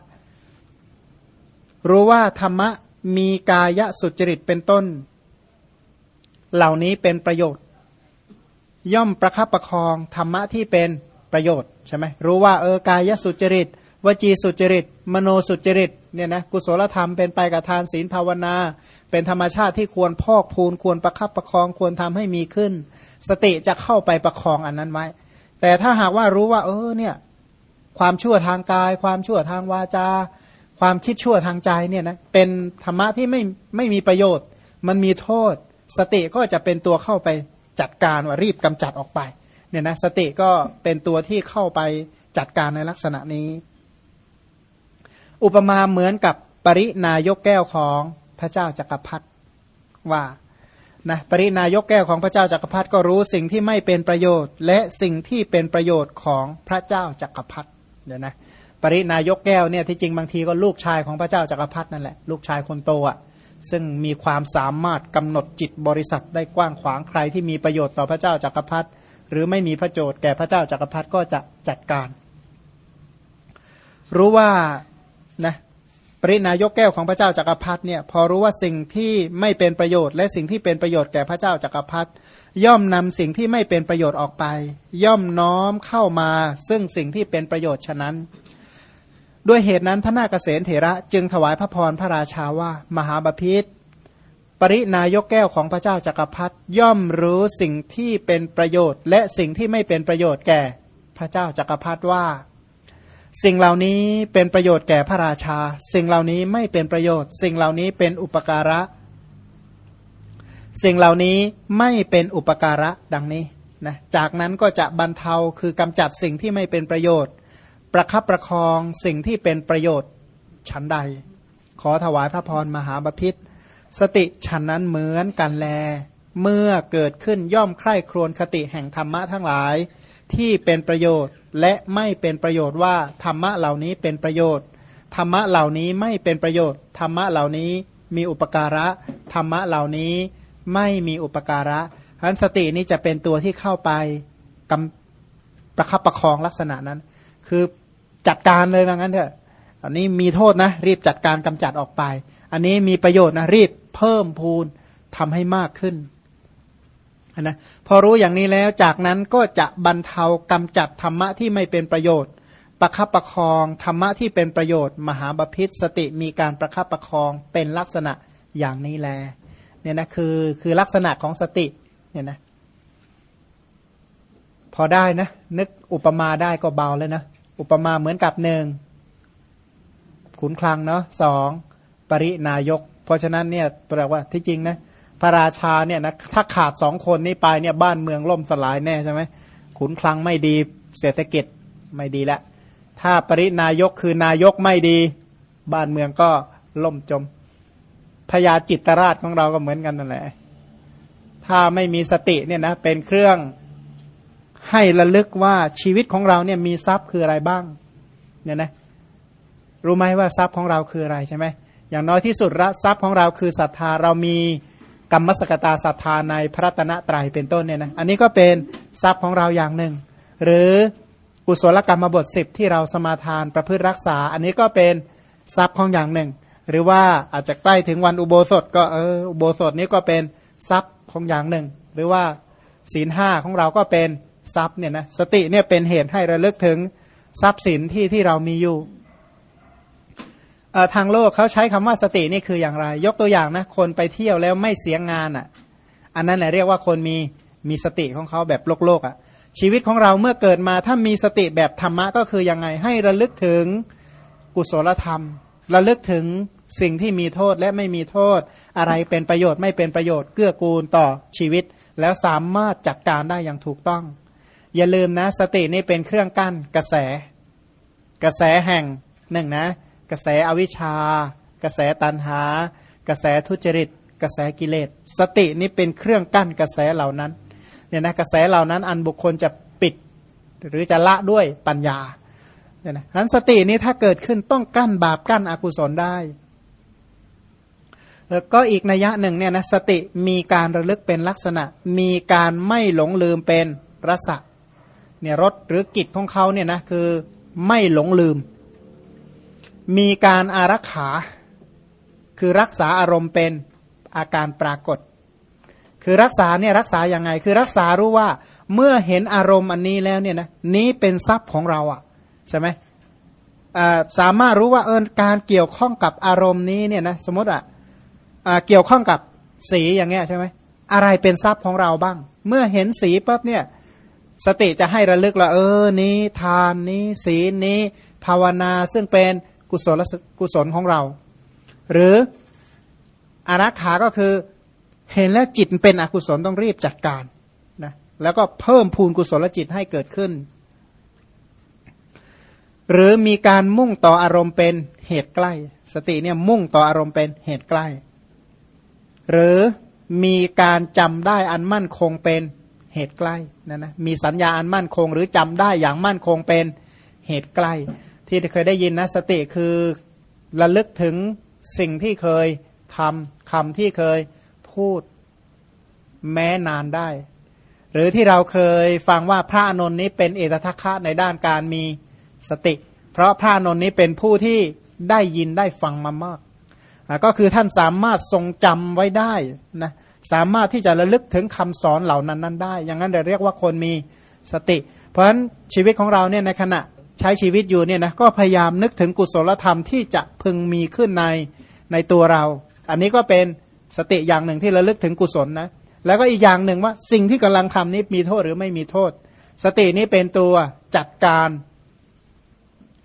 รู้ว่าธรรมะมีกายสุจริตเป็นต้น เหล่านี้เป็นประโยชน์ ย่อมประคับประคองธรรมะที่เป็นประโยชน์ใช่ไหมรู้ว่าเออกายสุจริตวจีสุจริต มโนสุจริตเนี่ยนะกุศลธรรมเป็นไปกับทานศีลภาวนา เป็นธรรมชาติที่ควรพอกพูนควรประคับประคองควรทำให้มีขึ้น สติจะเข้าไปประคองอันนั้นไว้ แต่ถ้าหากว่ารู้ว่า เออเนี่ยความชั่วทางกาย ความชั่วทางวาจา ความคิดชั่วทางใจเนี่ยนะเป็นธรรมะที่ไม่ไม่มีประโยชน์ มันมีโทษ สติก็จะเป็นตัวเข้าไปจัดการว่ารีบกำจัดออกไปเนี่ยนะสติก็เป็นตัวที่เข้าไปจัดการในลักษณะนี้ อุปมาเหมือนกับปรินายกแก้วของ พระเจ้าจักรพรรดิว่านะปรินายกแก้วของพระเจ้าจักรพรรดิก็รู้สิ่งที่ไม่เป็นประโยชน์ และสิ่งที่เป็นประโยชน์ของพระเจ้าจักรพรรดิเดี๋ยวนะปรินายกแก้วเนี่ยที่จริงบางทีก็ลูกชายของพระเจ้าจักรพรรดินั่นแหละลูกชายคนโตอะซึ่งมีความสามารถกำหนดจิตบริษัทได้กว้างขวางใครที่มีประโยชน์ต่อพระเจ้าจักรพรรดิหรือไม่มีพระโจทย์แก่พระเจ้าจักรพรรดิก็จะจัดการ รู้ว่านะ ปรินายกแก้วของพระเจ้าจักรพรรดิเนี่ยพอรู้ว่าสิ่งที่ไม่เป็นประโยชน์ และสิ่งที่เป็นประโยชน์แก่พระเจ้าจักรพรรดิย่อมนำสิ่งที่ไม่เป็นประโยชน์ออกไป ย่อมน้อมเข้ามาซึ่งสิ่งที่เป็นประโยชน์ฉะนั้น ด้วยเหตุนั้นพระนาคเษนเถระจึงถวายพระพรพระราชาว่า มหาบาพิษปรินายกแก้วของพระเจ้าจักรพรรดิย่อมรู้สิ่งที่เป็นประโยชน์ และสิ่งที่ไม่เป็นประโยชน์แก่พระเจ้าจักรพรรดิว่า สิ่งเหล่านี้เป็นประโยชน์แก่พระราชา สิ่งเหล่านี้ไม่เป็นประโยชน์ สิ่งเหล่านี้เป็นอุปการะ สิ่งเหล่านี้ไม่เป็นอุปการะดังนี้นะจากนั้นก็จะบรรเทาคือกำจัดสิ่งที่ไม่เป็นประโยชน์ ประคับประคองสิ่งที่เป็นประโยชน์ชั้นใด ขอถวายพระพรมหาบพิษสติฉันนั้นเหมือนกันแล เมื่อเกิดขึ้นย่อมใคร่ครวญคติแห่งธรรมะทั้งหลายที่เป็นประโยชน์ และไม่เป็นประโยชน์ว่าธรรมะเหล่านี้เป็นประโยชน์ ธรรมะเหล่านี้ไม่เป็นประโยชน์ ธรรมะเหล่านี้มีอุปการะ ธรรมะเหล่านี้ไม่มีอุปการะฉะนั้นสตินี้จะเป็นตัวที่เข้าไปกำประคับประคองลักษณะนั้น คือจัดการเลยว่างั้นเถอะอันนี้มีโทษนะ รีบจัดการกำจัดออกไป อันนี้มีประโยชน์นะรีบเพิ่มพูนทำให้มากขึ้น นะพอรู้อย่างนี้แล้วจากนั้นก็จะบรรเทากำจัดธรรมะที่ไม่เป็นประโยชน์ ประคับประคองธรรมะที่เป็นประโยชน์ มหาบพิษสติมีการประคับประคองเป็นลักษณะอย่างนี้แลเนี่ยนะคือคือลักษณะของสติเนี่ยนะพอได้นะ นึกอุปมาได้ก็เบาแล้วนะอุปมาเหมือนกับหนึ่งขุนคลังเนาะสองปรินายก เพราะฉะนั้นเนี่ยแปลว่าที่จริงนะ พระราชาเนี่ยนะถ้าขาดสองคนนี้ไปเนี่ยบ้านเมืองล่มสลายแน่ใช่ไหมขุนคลังไม่ดีเศรษฐกิจไม่ดีแล้วถ้าปรินายกคือนายกไม่ดี บ้านเมืองก็ล่มจมพญาจิตรราชของเราก็เหมือนกันนั่นแหละ ถ้าไม่มีสติเนี่ยนะเป็นเครื่องให้ระลึกว่าชีวิตของเราเนี่ยมีทรัพย์คืออะไรบ้างเนี่ยนะรู้ไหมว่าทรัพย์ของเราคืออะไรใช่ไหมอย่างน้อยที่สุดระทรัพย์ของเราคือศรัทธาเรามี กรรมสกตาศรัทธาในพระตนะตรัยเป็นต้นเนี่ยนะอันนี้ก็เป็นทรัพย์ของเราอย่างหนึ่ง หรือกุศลกรรมบทสิบที่เราสมาทานประพฤติรักษา อันนี้ก็เป็นทรัพย์ของอย่างหนึ่ง หรือว่าอาจจะใกล้ถึงวันอุโบสถก็เอออุโบสถนี้ก็เป็นทรัพย์ของอย่างหนึ่ง หรือว่าศีลห้าของเราก็เป็นทรัพย์เนี่ยนะสติเนี่ยเป็นเหตุให้ระลึกถึงทรัพย์สินที่ที่เรามีอยู่ ทางโลกเขาใช้คำว่าสตินี่คืออย่างไร ยกตัวอย่างนะคนไปเที่ยวแล้วไม่เสียงานอะ อันนั้นแหละเรียกว่าคนมีมีสติของเขาแบบโลกโลกอะ ชีวิตของเราเมื่อเกิดมาถ้ามีสติแบบธรรมะก็คือยังไงให้ระลึกถึงกุศลธรรม ระลึกถึงสิ่งที่มีโทษและไม่มีโทษ อะไรเป็นประโยชน์ไม่เป็นประโยชน์เกื้อกูลต่อชีวิต แล้วสามารถจัดการได้อย่างถูกต้อง อย่าลืมนะ สตินี่เป็นเครื่องกั้นกระแส กระแสแห่งหนึ่งนะ กระแสอวิชชา กระแสตันหา กระแสทุจริต กระแสกิเลส สตินี่เป็นเครื่องกั้นกระแสเหล่านั้นเนี่ยนะกระแสเหล่านั้นอันบุคคลจะปิด หรือจะละด้วยปัญญาเนี่ยนะนั้นสตินี้ถ้าเกิดขึ้นต้องกั้นบาปกั้นอกุศลได้แล้วก็อีกนัยยะหนึ่งเนี่ยนะสติมีการระลึกเป็นลักษณะ มีการไม่หลงลืมเป็นรสะเนี่ยรสหรือกิจของเขาเนี่ยนะคือไม่หลงลืม มีการอารักขา คือรักษาอารมณ์เป็นอาการปรากฏ คือรักษาเนี่ยรักษาอย่างไง คือรักษารู้ว่าเมื่อเห็นอารมณ์อันนี้แล้วเนี่ยนะนี้เป็นทรัพย์ของเราอะ่ะใช่ไหมสามารถรู้ว่าเออการเกี่ยวข้องกับอารมณ์นี้เนี่ยนะสมมติอะเกี่ยวข้องกับสีอย่างเงี้ยใช่ไหมอะไรเป็นทรัพย์ของเราบ้าง เมื่อเห็นสีปั๊บเนี่ยสติจะให้ระลึกละเออนี้ ทานนี้สีนี้ ภาวนาซึ่งเป็น กุศลกุศลของเรา หรืออารักขาก็คือเห็นแล้วจิตเป็นอกุศลต้องรีบจัดการนะแล้วก็เพิ่มพูนกุศลจิตให้เกิดขึ้น หรือมีการมุ่งต่ออารมณ์เป็นเหตุใกล้ สติเนี่ยมุ่งต่ออารมณ์เป็นเหตุใกล้ หรือมีการจำได้อันมั่นคงเป็นเหตุใกล้นะนะมีสัญญาอันมั่นคง หรือจำได้อย่างมั่นคงเป็นเหตุใกล้ ที่เคยได้ยินนะสติคือระลึกถึงสิ่งที่เคยทำคำที่เคยพูดแม้นานได้ หรือที่เราเคยฟังว่าพระอนนท์นี้เป็นเอตทัคคะในด้านการมีสติ เพราะพระอนนท์นี้เป็นผู้ที่ได้ยินได้ฟังมามาก ก็คือท่านสามารถทรงจำไว้ได้นะสามารถที่จะระลึกถึงคำสอนเหล่านั้นนั้นได้ อย่างนั้นเราเรียกว่าคนมีสติ เพราะฉะนั้นชีวิตของเราเนี่ยในขณะ ใช้ชีวิตอยู่เนี่ยนะก็พยายามนึกถึงกุศลธรรมที่จะพึงมีขึ้นในในตัวเรา อันนี้ก็เป็นสติอย่างหนึ่งที่ระลึกถึงกุศลนะแล้วก็อีกอย่างหนึ่งว่าสิ่งที่กำลังทำนี้มีโทษหรือไม่มีโทษ สตินี้เป็นตัวจัดการ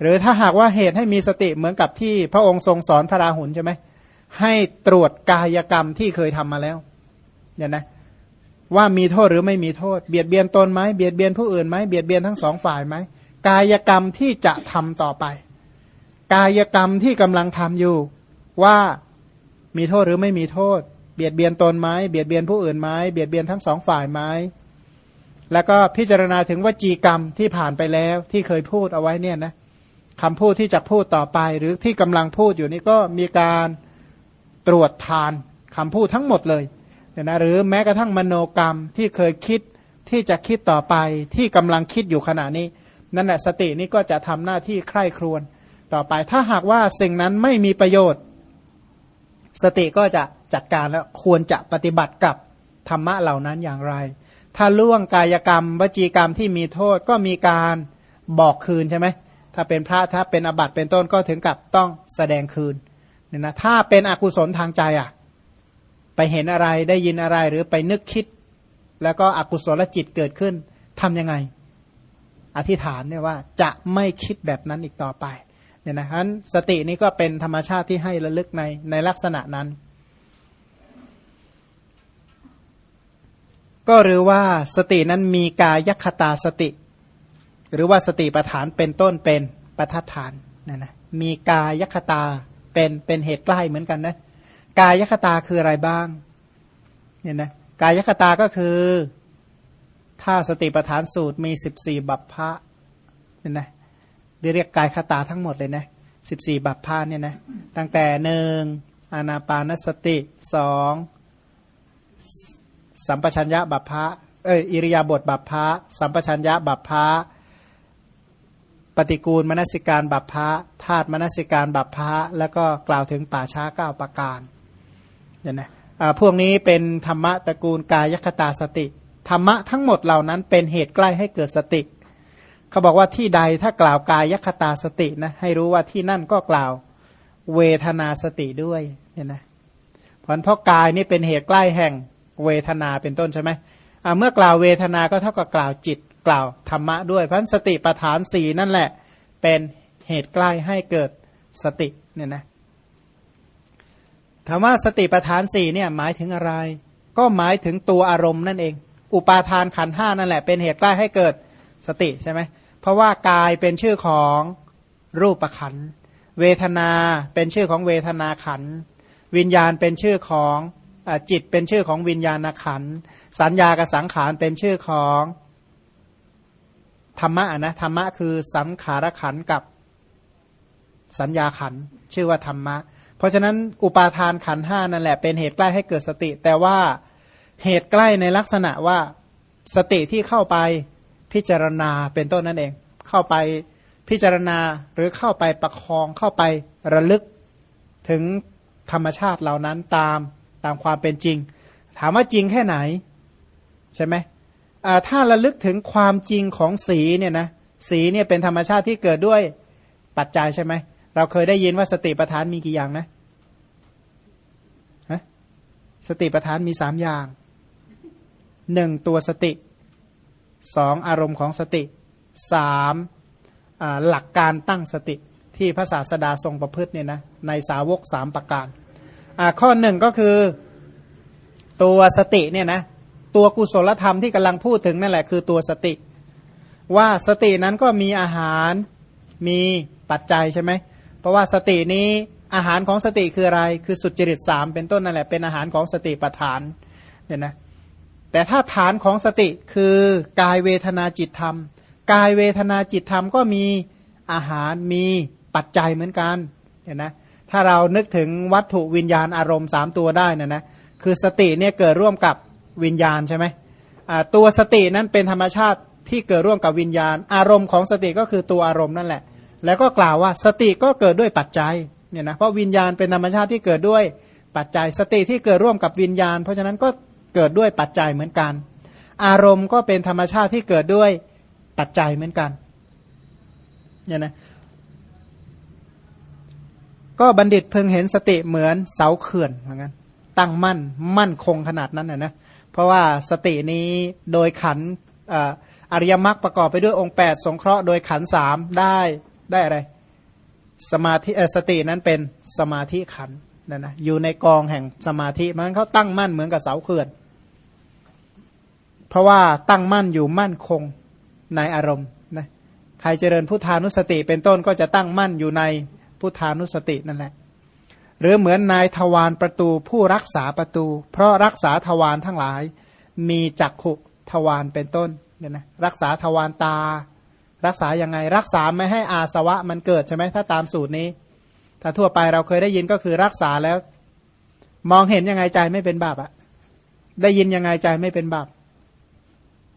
หรือถ้าหากว่าเหตุให้มีสติเหมือนกับที่พระองค์ทรงสอนพระราหุลใช่ไหมให้ตรวจกายกรรมที่เคยทำมาแล้วเนี่ยนะว่ามีโทษหรือไม่มีโทษ เบียดเบียนตนไหมเบียดเบียนผู้อื่นไหมเบียดเบียนทั้งสองฝ่ายไหม กายกรรมที่จะทำต่อไป กายกรรมที่กำลังทำอยู่ ว่ามีโทษหรือไม่มีโทษ เบียดเบียนตนไหมเบียดเบียนผู้อื่นไหมเบียดเบียนทั้งสองฝ่ายไหมแล้วก็พิจารณาถึงวจีกรรมที่ผ่านไปแล้วที่เคยพูดเอาไว้เนี่ยนะคำพูดที่จะพูดต่อไป หรือที่กำลังพูดอยู่นี่ก็มีการตรวจทานคำพูดทั้งหมดเลยเนี่ยนะหรือแม้กระทั่งมโนกรรมที่เคยคิดที่จะคิดต่อไปที่กำลังคิดอยู่ขณะนี้ นั่นแหละสตินี้ก็จะทำหน้าที่ใคร่ครวญต่อไปถ้าหากว่าสิ่งนั้นไม่มีประโยชน์ สติก็จะจัดการแล้วควรจะปฏิบัติกับธรรมะเหล่านั้นอย่างไร ถ้าล่วงกายกรรม วจีกรรมที่มีโทษก็มีการบอกคืนใช่ไหมถ้าเป็นพระถ้าเป็นอบัตเป็นต้นก็ถึงกับต้องแสดงคืนเนี่ยนะถ้าเป็นอกุศลทางใจอะไปเห็นอะไรได้ยินอะไรหรือไปนึกคิด แล้วก็อกุศลจิตเกิดขึ้นทํำยังไง อธิษฐานเนี่ยว่าจะไม่คิดแบบนั้นอีกต่อไปเนี่ยนะฉะนั้นสตินี้ก็เป็นธรรมชาติที่ให้ระลึกในในลักษณะนั้น ก็หรือว่าสตินั้นมีกายคตาสติ หรือว่าสติปัฏฐานเป็นต้นเป็นปัฏฐานนะนะมีกายคตาเป็นเป็นเหตุใกล้เหมือนกันนะกายคตาคืออะไรบ้างเนี่ยนะกายคตาก็คือ ถ้าสติปัฏฐานสูตรมีสิบสี่บัพพะเนี่ยนะเรียกกายคตาทั้งหมดเลยนะสิบสี่บัพพะเนี่ยนะตั้งแต่หนึ่งอานาปานสติสองสัมปชัญญะบัพพะเอออิริยาบถบัพพะสัมปชัญญะบัพพะปฏิกูลมนสิการบัพพะธาตุมนสิการบัพพะแล้วก็กล่าวถึงป่าช้าเก้าประการเนี่ยนะพวกนี้เป็นธรรมะตระกูลกายคตาสติ ธรรมะทั้งหมดเหล่านั้นเป็นเหตุใกล้ให้เกิดสติ เขาบอกว่าที่ใดถ้ากล่าวกายคตาสตินะให้รู้ว่าที่นั่นก็กล่าวเวทนาสติด้วยเนี่ยนะเพราะเพราะกายนี่เป็นเหตุใกล้แห่งเวทนาเป็นต้นใช่ไหมเมื่อกล่าวเวทนาก็เท่ากับกล่าวจิตกล่าวธรรมะด้วยเพราะสติปัฏฐานสี่นั่นแหละ เป็นเหตุใกล้ให้เกิดสติเนี่ยนะถามว่าสติปัฏฐานสี่เนี่ยหมายถึงอะไร ก็หมายถึงตัวอารมณ์นั่นเอง อุปาทานขันห้านั่นแหละเป็นเหตุใกล้ให้เกิดสติใช่ไหมเพราะว่ากายเป็นชื่อของรูปขันเวทนาเป็นชื่อของเวทนาขันวิญญาณเป็นชื่อของจิตเป็นชื่อของวิญญาณขันสัญญากับสังขารเป็นชื่อของธรรมะนะธรรมะคือสังขารขันกับสัญญาขันชื่อว่าธรรมะ เพราะฉะนั้นอุปาทานขันห้านั่นแหละเป็นเหตุใกล้ให้เกิดสติ แต่ว่า เหตุใกล้ในลักษณะว่าสติที่เข้าไปพิจารณาเป็นต้นนั่นเอง เข้าไปพิจารณาหรือเข้าไปประคองเข้าไประลึกถึงธรรมชาติเหล่านั้นตามตามความเป็นจริง ถามว่าจริงแค่ไหน ใช่ไหมถ้าระลึกถึงความจริงของสีเนี่ยนะสีเนี่ยเป็นธรรมชาติที่เกิดด้วยปัจจัยใช่ไหมเราเคยได้ยินว่าสติปัฏฐานมีกี่อย่างนะสติปัฏฐานมีสามอย่าง หนึ่งตัวสติสองอารมณ์ของสติสามหลักการตั้งสติที่พระศาสดาทรงประพฤติเนี่ยนะในสาวกสามประการ ข้อหนึ่งก็คือตัวสติเนี่ยนะตัวกุศลธรรมที่กำลังพูดถึงนั่นแหละคือตัวสติ ว่าสตินั้นก็มีอาหารมีปัจจัยใช่ไหมเพราะว่าสตินี้อาหารของสติคืออะไร คือสุจริตสามเป็นต้นนั่นแหละเป็นอาหารของสติปัฏฐานเนี่ยนะ แต่ถ้าฐานของสติคือกายเวทนาจิตธรรม กายเวทนาจิตธรรมก็มีอาหารมีปัจจัยเหมือนกันเห็นนะถ้าเรานึกถึงวัตถุวิญญาณอารมณ์สามตัวได้นะนะคือสติเนี่ยเกิดร่วมกับวิญญาณใช่ไหมตัวสตินั้นเป็นธรรมชาติที่เกิดร่วมกับวิญญาณ อารมณ์ของสติก็คือตัวอารมณ์นั่นแหละ แล้วก็กล่าวว่าสติก็เกิดด้วยปัจจัยเนี่ยนะเพราะวิญญาณเป็นธรรมชาติที่เกิดด้วยปัจจัยสติที่เกิดร่วมกับวิญญาณ เพราะฉะนั้นก็ เกิดด้วยปัจจัยเหมือนกัน อารมณ์ก็เป็นธรรมชาติที่เกิดด้วยปัจจัยเหมือนกันเนี่ยนะก็บัณฑิตเพิ่งเห็นสติเหมือนเสาเขื่อนเหมือนกันตั้งมั่นมั่นคงขนาดนั้นนะนะเพราะว่าสตินี้โดยขันอริยมรรคประกอบไปด้วยองค์ 8 สงเคราะห์โดยขันสามได้ได้อะไรสมาธิสตินั้นเป็นสมาธิขัน นั่นนะอยู่ในกองแห่งสมาธิมันเขาตั้งมั่นเหมือนกับเสาเขื่อน เพราะว่าตั้งมั่นอยู่มั่นคงในอารมณ์นะใครเจริญพุทธานุสติ เป็นต้นก็จะตั้งมั่นอยู่ในพุทธานุสตินั่นแหละ หรือเหมือนนายทวารประตูผู้รักษาประตู เพราะรักษาทวารทั้งหลาย มีจักขุทวารเป็นต้นเนี่ยนะรักษาทวารตา รักษายังไงรักษาไม่ให้อาสวะมันเกิดใช่ไหมถ้าตามสูตรนี้ ถ้าทั่วไปเราเคยได้ยินก็คือรักษาแล้ว มองเห็นยังไงใจไม่เป็นบาปอะได้ยินยังไงใจไม่เป็นบาป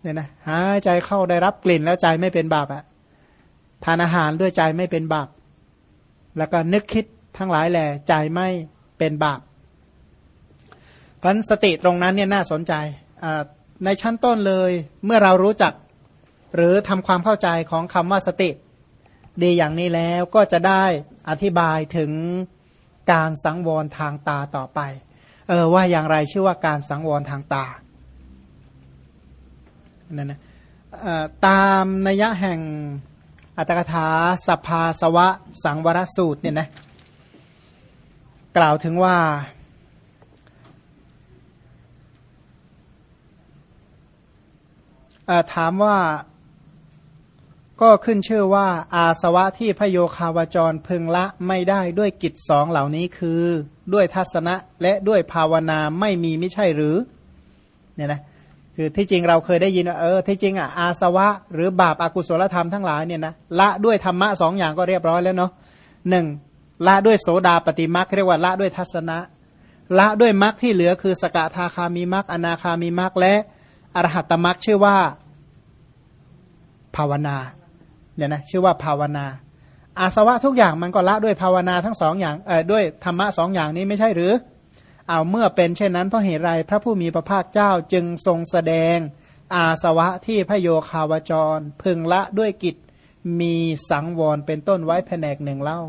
เนี่ยนะหายใจเข้าได้รับกลิ่นแล้วใจไม่เป็นบาปอะทานอาหารด้วยใจไม่เป็นบาป แล้วก็นึกคิดทั้งหลายแหละใจไม่เป็นบาปพันสติตรงนั้นเนี่ยน่าสนใจในชั้นต้นเลยเมื่อเรารู้จักหรือทำความเข้าใจของคำว่าสติ ดีอย่างนี้แล้วก็จะได้ อธิบายถึงการสังวรทางตาต่อไป เออว่าอย่างไรชื่อว่าการสังวรทางตานั่นนะตามนัยแห่งอัตถกถาสภาสวะสังวรสูตรเนี่ยนะกล่าวถึงว่า ถามว่า ก็ขึ้นชื่อว่า อาสวะที่พโยคาวจรพึงละไม่ได้ด้วยกิจสองเหล่านี้คือ ด้วยทัศนะและด้วยภาวนาไม่มีไม่ใช่หรือเนี่ยนะคือที่จริงเราเคยได้ยินเออที่จริงอะอาสวะ หรือบาปอากุศลธรรมทั้งหลายเนี่ยนะละด้วยธรรมะสองอย่างก็เรียบร้อยแล้วเนาะหนึ่งละด้วยโสดาปฏิมักเรียกว่าละด้วยทัศนะ ละด้วยมักที่เหลือคือสกทาคามีมักอนาคามีมักและอรหัตตมักชื่อว่า ภาวนา เนี่ยนะชื่อว่าภาวนา อาสวะทุกอย่างมันก็ละด้วยภาวนาทั้งสองอย่างเออด้วยธรรมะสองอย่างนี้ไม่ใช่หรือ เอาเมื่อเป็นเช่นนั้นเพราะเหตุไรพระผู้มีพระภาคเจ้าจึงทรงแสดง อาสวะที่พระโยคาวจร พึงละด้วยกิจมีสังวรเป็นต้นไว้แผนกหนึ่งเล่า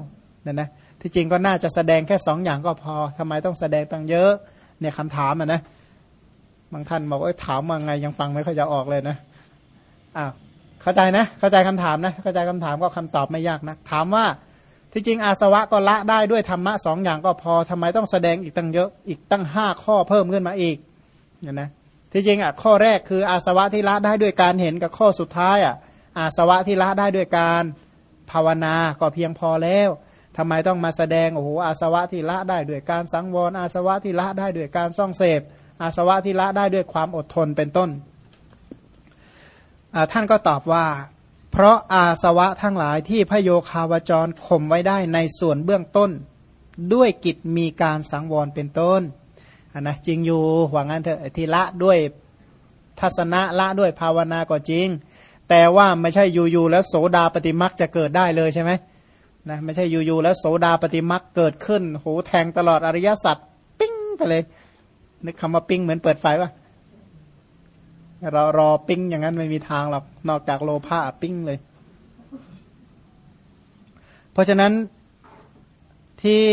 เนี่ยนะที่จริงก็น่าจะแสดงแค่สองอย่างก็พอทำไมต้องแสดงตั้งเยอะเนี่ยคำถามอะนะบางท่านบอกว่าถามมาไงยังฟังไม่ค่อยจะออกเลยนะอ้าว เข้าใจนะ เข้าใจคำถามนะ เข้าใจคำถามก็คำตอบไม่ยากนะ ถามว่าที่จริงอาสวะก็ละได้ด้วยธรรมะสองอย่างก็พอทำไมต้องแสดงอีกตั้งเยอะอีกตั้งห้าข้อเพิ่มขึ้นมาอีกเนี่ยนะที่จริงอะข้อแรกคืออาสวะที่ละได้ด้วยการเห็นกับข้อสุดท้ายอะอาสวะที่ละได้ด้วยการภาวนาก็เพียงพอแล้วทำไมต้องมาแสดงโอ้โหอาสวะที่ละได้ด้วยการสังวรอาสวะที่ละได้ด้วยการซ่องเสพอาสวะที่ละได้ด้วยความอดทนเป็นต้น ท่านก็ตอบว่า เพราะอาสวะทั้งหลายที่พระโยคาวจรข่มไว้ได้ในส่วนเบื้องต้น ด้วยกิจมีการสังวรเป็นต้นนนะจริงอยู่หวังงั้นเถอะทีละด้วยทัศนะละด้วยภาวนาก็จริง แต่ว่าไม่ใช่อยู่ๆแล้วโสดาปฏิมักจะเกิดได้เลยใช่ไหมนะไม่ใช่อยู่ๆแล้วโสดาปฏิมักเกิดขึ้นโหแทงตลอดอริยสัจปิ้งไปเลยนึกคำว่าปิ้งเหมือนเปิดไฟวะ เรารอปิ้งอย่างนั้นไม่มีทางหรอกนอกจากโลภะปิ้งเลย เพราะฉะนั้นที่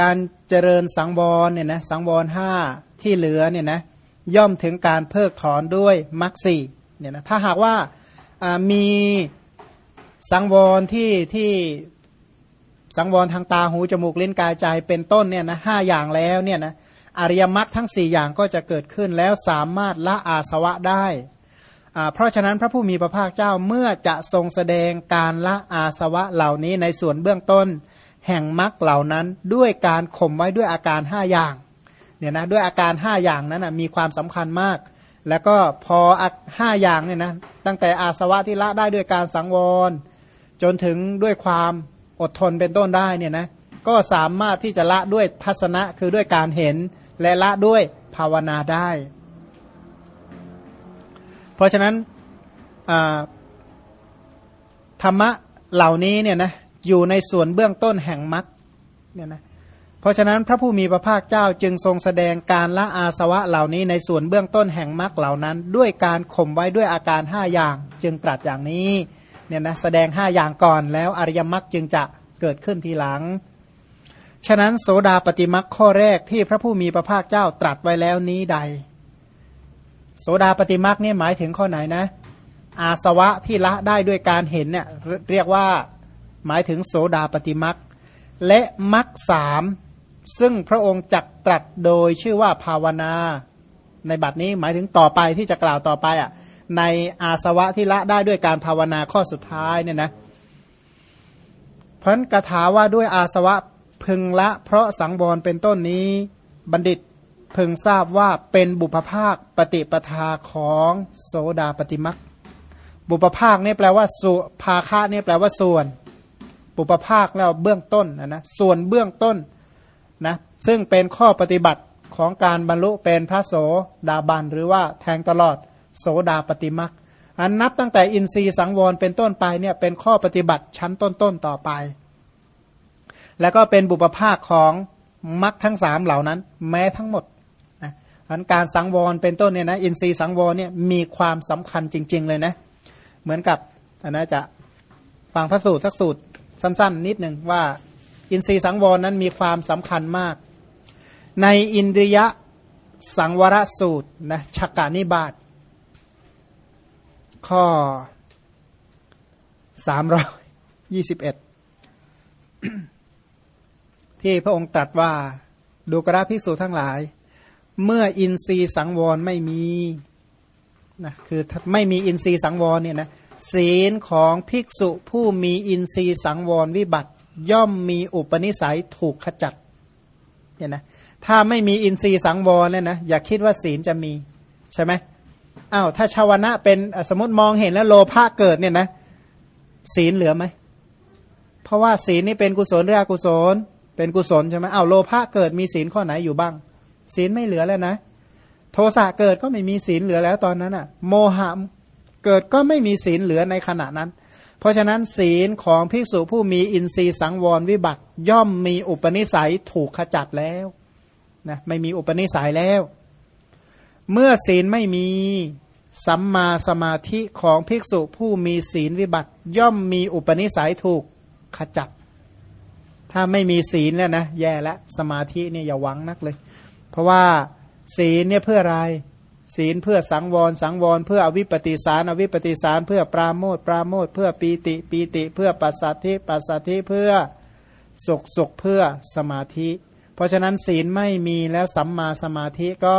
การเจริญสังวรเนี่ยนะสังวรห้าที่เหลือเนี่ยนะย่อมถึงการเพิกถอนด้วยมรรคสี่เนี่ยนะถ้าหากว่ามีสังวรที่ที่สังวรทางตาหูจมูกลิ้นกายใจเป็นต้นเนี่ยนะห้าอย่างแล้วเนี่ยนะ อริยมรรคทั้งสี่อย่างก็จะเกิดขึ้นแล้วสามารถละอาสวะได้ เพราะฉะนั้นพระผู้มีพระภาคเจ้าเมื่อจะทรงแสดงการละอาสวะเหล่านี้ในส่วนเบื้องต้น แห่งมรรคเหล่านั้นด้วยการข่มไว้ด้วยอาการห้าอย่างเนี่ยนะด้วยอาการห้าอย่างนั้นนะมีความสำคัญมาก แล้วก็พอห้าอย่างเนี่ยนะตั้งแต่อาสวะที่ละได้ด้วยการสังวร จนถึงด้วยความอดทนเป็นต้นได้เนี่ยนะก็สามารถที่จะละด้วยทัศนะคือด้วยการเห็น และละด้วยภาวนาได้ เพราะฉะนั้นธรรมะเหล่านี้เนี่ยนะอยู่ในส่วนเบื้องต้นแห่งมรรคเนี่ยนะเพราะฉะนั้นพระผู้มีพระภาคเจ้าจึงทรงแสดงการละอาสวะเหล่านี้ในส่วนเบื้องต้นแห่งมรรคเหล่านั้น ด้วยการข่มไว้ด้วยอาการห้าอย่าง จึงตรัสอย่างนี้เนี่ยนะแสดงห้าอย่างก่อนแล้วอริยมรรคจึงจะเกิดขึ้นทีหลัง ฉะนั้นโสดาปฏิมรรคข้อแรกที่พระผู้มีพระภาคเจ้าตรัสไว้แล้วนี้ใด โสดาปฏิมรรคนี่หมายถึงข้อไหนนะ อาสวะที่ละได้ด้วยการเห็นเนี่ยเรียกว่าหมายถึงโสดาปฏิมรรคและมรรคสามซึ่งพระองค์จักตรัสโดยชื่อว่าภาวนา ในบัดนี้หมายถึงต่อไปที่จะกล่าวต่อไปอะในอาสวะที่ละได้ด้วยการภาวนาข้อสุดท้ายเนี่ยนะพันกถาว่าด้วยอาสวะ พึงละเพราะสังวรเป็นต้นนี้ บัณฑิตพึงทราบว่าเป็นบุพภาคปฏิปทาของโสดาปฏิมักบุพภาคนี่แปลว่าสุภาคะนี่แปลว่าส่วน บุพภาคแล้วเบื้องต้นนะนะส่วนเบื้องต้นนะซึ่งเป็นข้อปฏิบัติของการบรรลุเป็นพระโสดาบันหรือว่าแทงตลอดโสดาปฏิมักอันนับตั้งแต่อินทรีย์สังวรเป็นต้นไปเนี่ยเป็นข้อปฏิบัติชั้นต้นๆต่อไป แล้วก็เป็นบุปภาคของมักทั้งสามเหล่านั้น แม้ทั้งหมดนะอันการสังวรเป็นต้นเนี่ยนะอินทรีย์สังวรเนี่ยมีความสำคัญจริง ๆ เลยนะ เหมือนกับอันนะจะฟังพระสูตรสักสูตรสั้น ๆ นิดหนึ่งว่าอินทรีย์สังวรนั้นมีความสำคัญมาก ในอินทรียสังวรสูตรนะชักกานิบาตข้อสามร้อยยี่สิบเอ็ด ที่พระองค์ตรัสว่าดูกราภิกษุทั้งหลาย เมื่ออินทรีย์สังวรไม่มีนะคือไม่มีอินทรีย์สังวรเนี่ยนะศีลของภิกษุผู้มีอินทรีย์สังวรวิบัติ ย่อมมีอุปนิสัยถูกขจัดเนี่ยนะถ้าไม่มีอินทรีย์สังวรเนี่ยนะอย่าคิดว่าศีลจะมีใช่ไหมอ้าวถ้าชาวนะเป็นสมมติมองเห็นแล้วโลภะเกิดเนี่ยนะศีลเหลือไหมเพราะว่าศีลนี่เป็นกุศลหรืออกุศล เป็นกุศลใช่ไหมอ้าวโลภะเกิดมีศีลข้อไหนอยู่บ้าง ศีลไม่เหลือแล้วนะ โทสะเกิดก็ไม่มีศีลเหลือแล้วตอนนั้นอะ โมหะเกิดก็ไม่มีศีลเหลือในขณะนั้น เพราะฉะนั้นศีลของภิกษุผู้มีอินทรีย์สังวรวิบัติ ย่อมมีอุปนิสัยถูกขจัดแล้วนะไม่มีอุปนิสัยแล้ว เมื่อศีลไม่มีสัมมาสมาธิของภิกษุผู้มีศีลวิบัติ ย่อมมีอุปนิสัยถูกขจัด ถ้าไม่มีศีลแล้วนะแย่แล้วสมาธิเนี่ยอย่าหวังนักเลย เพราะว่าศีลเนี่ยเพื่ออะไรศีลเพื่อสังวรสังวร เพื่ออวิปปิสารอวิปปิสาร เพื่อปราโมทปราโมทเพื่อปีติปีติ เพื่อปัสสัทธิปัสสัทธิเพื่อสุขสุขเพื่อสมาธิ เพราะฉะนั้นศีลไม่มีแล้วสัมมาสมาธิก็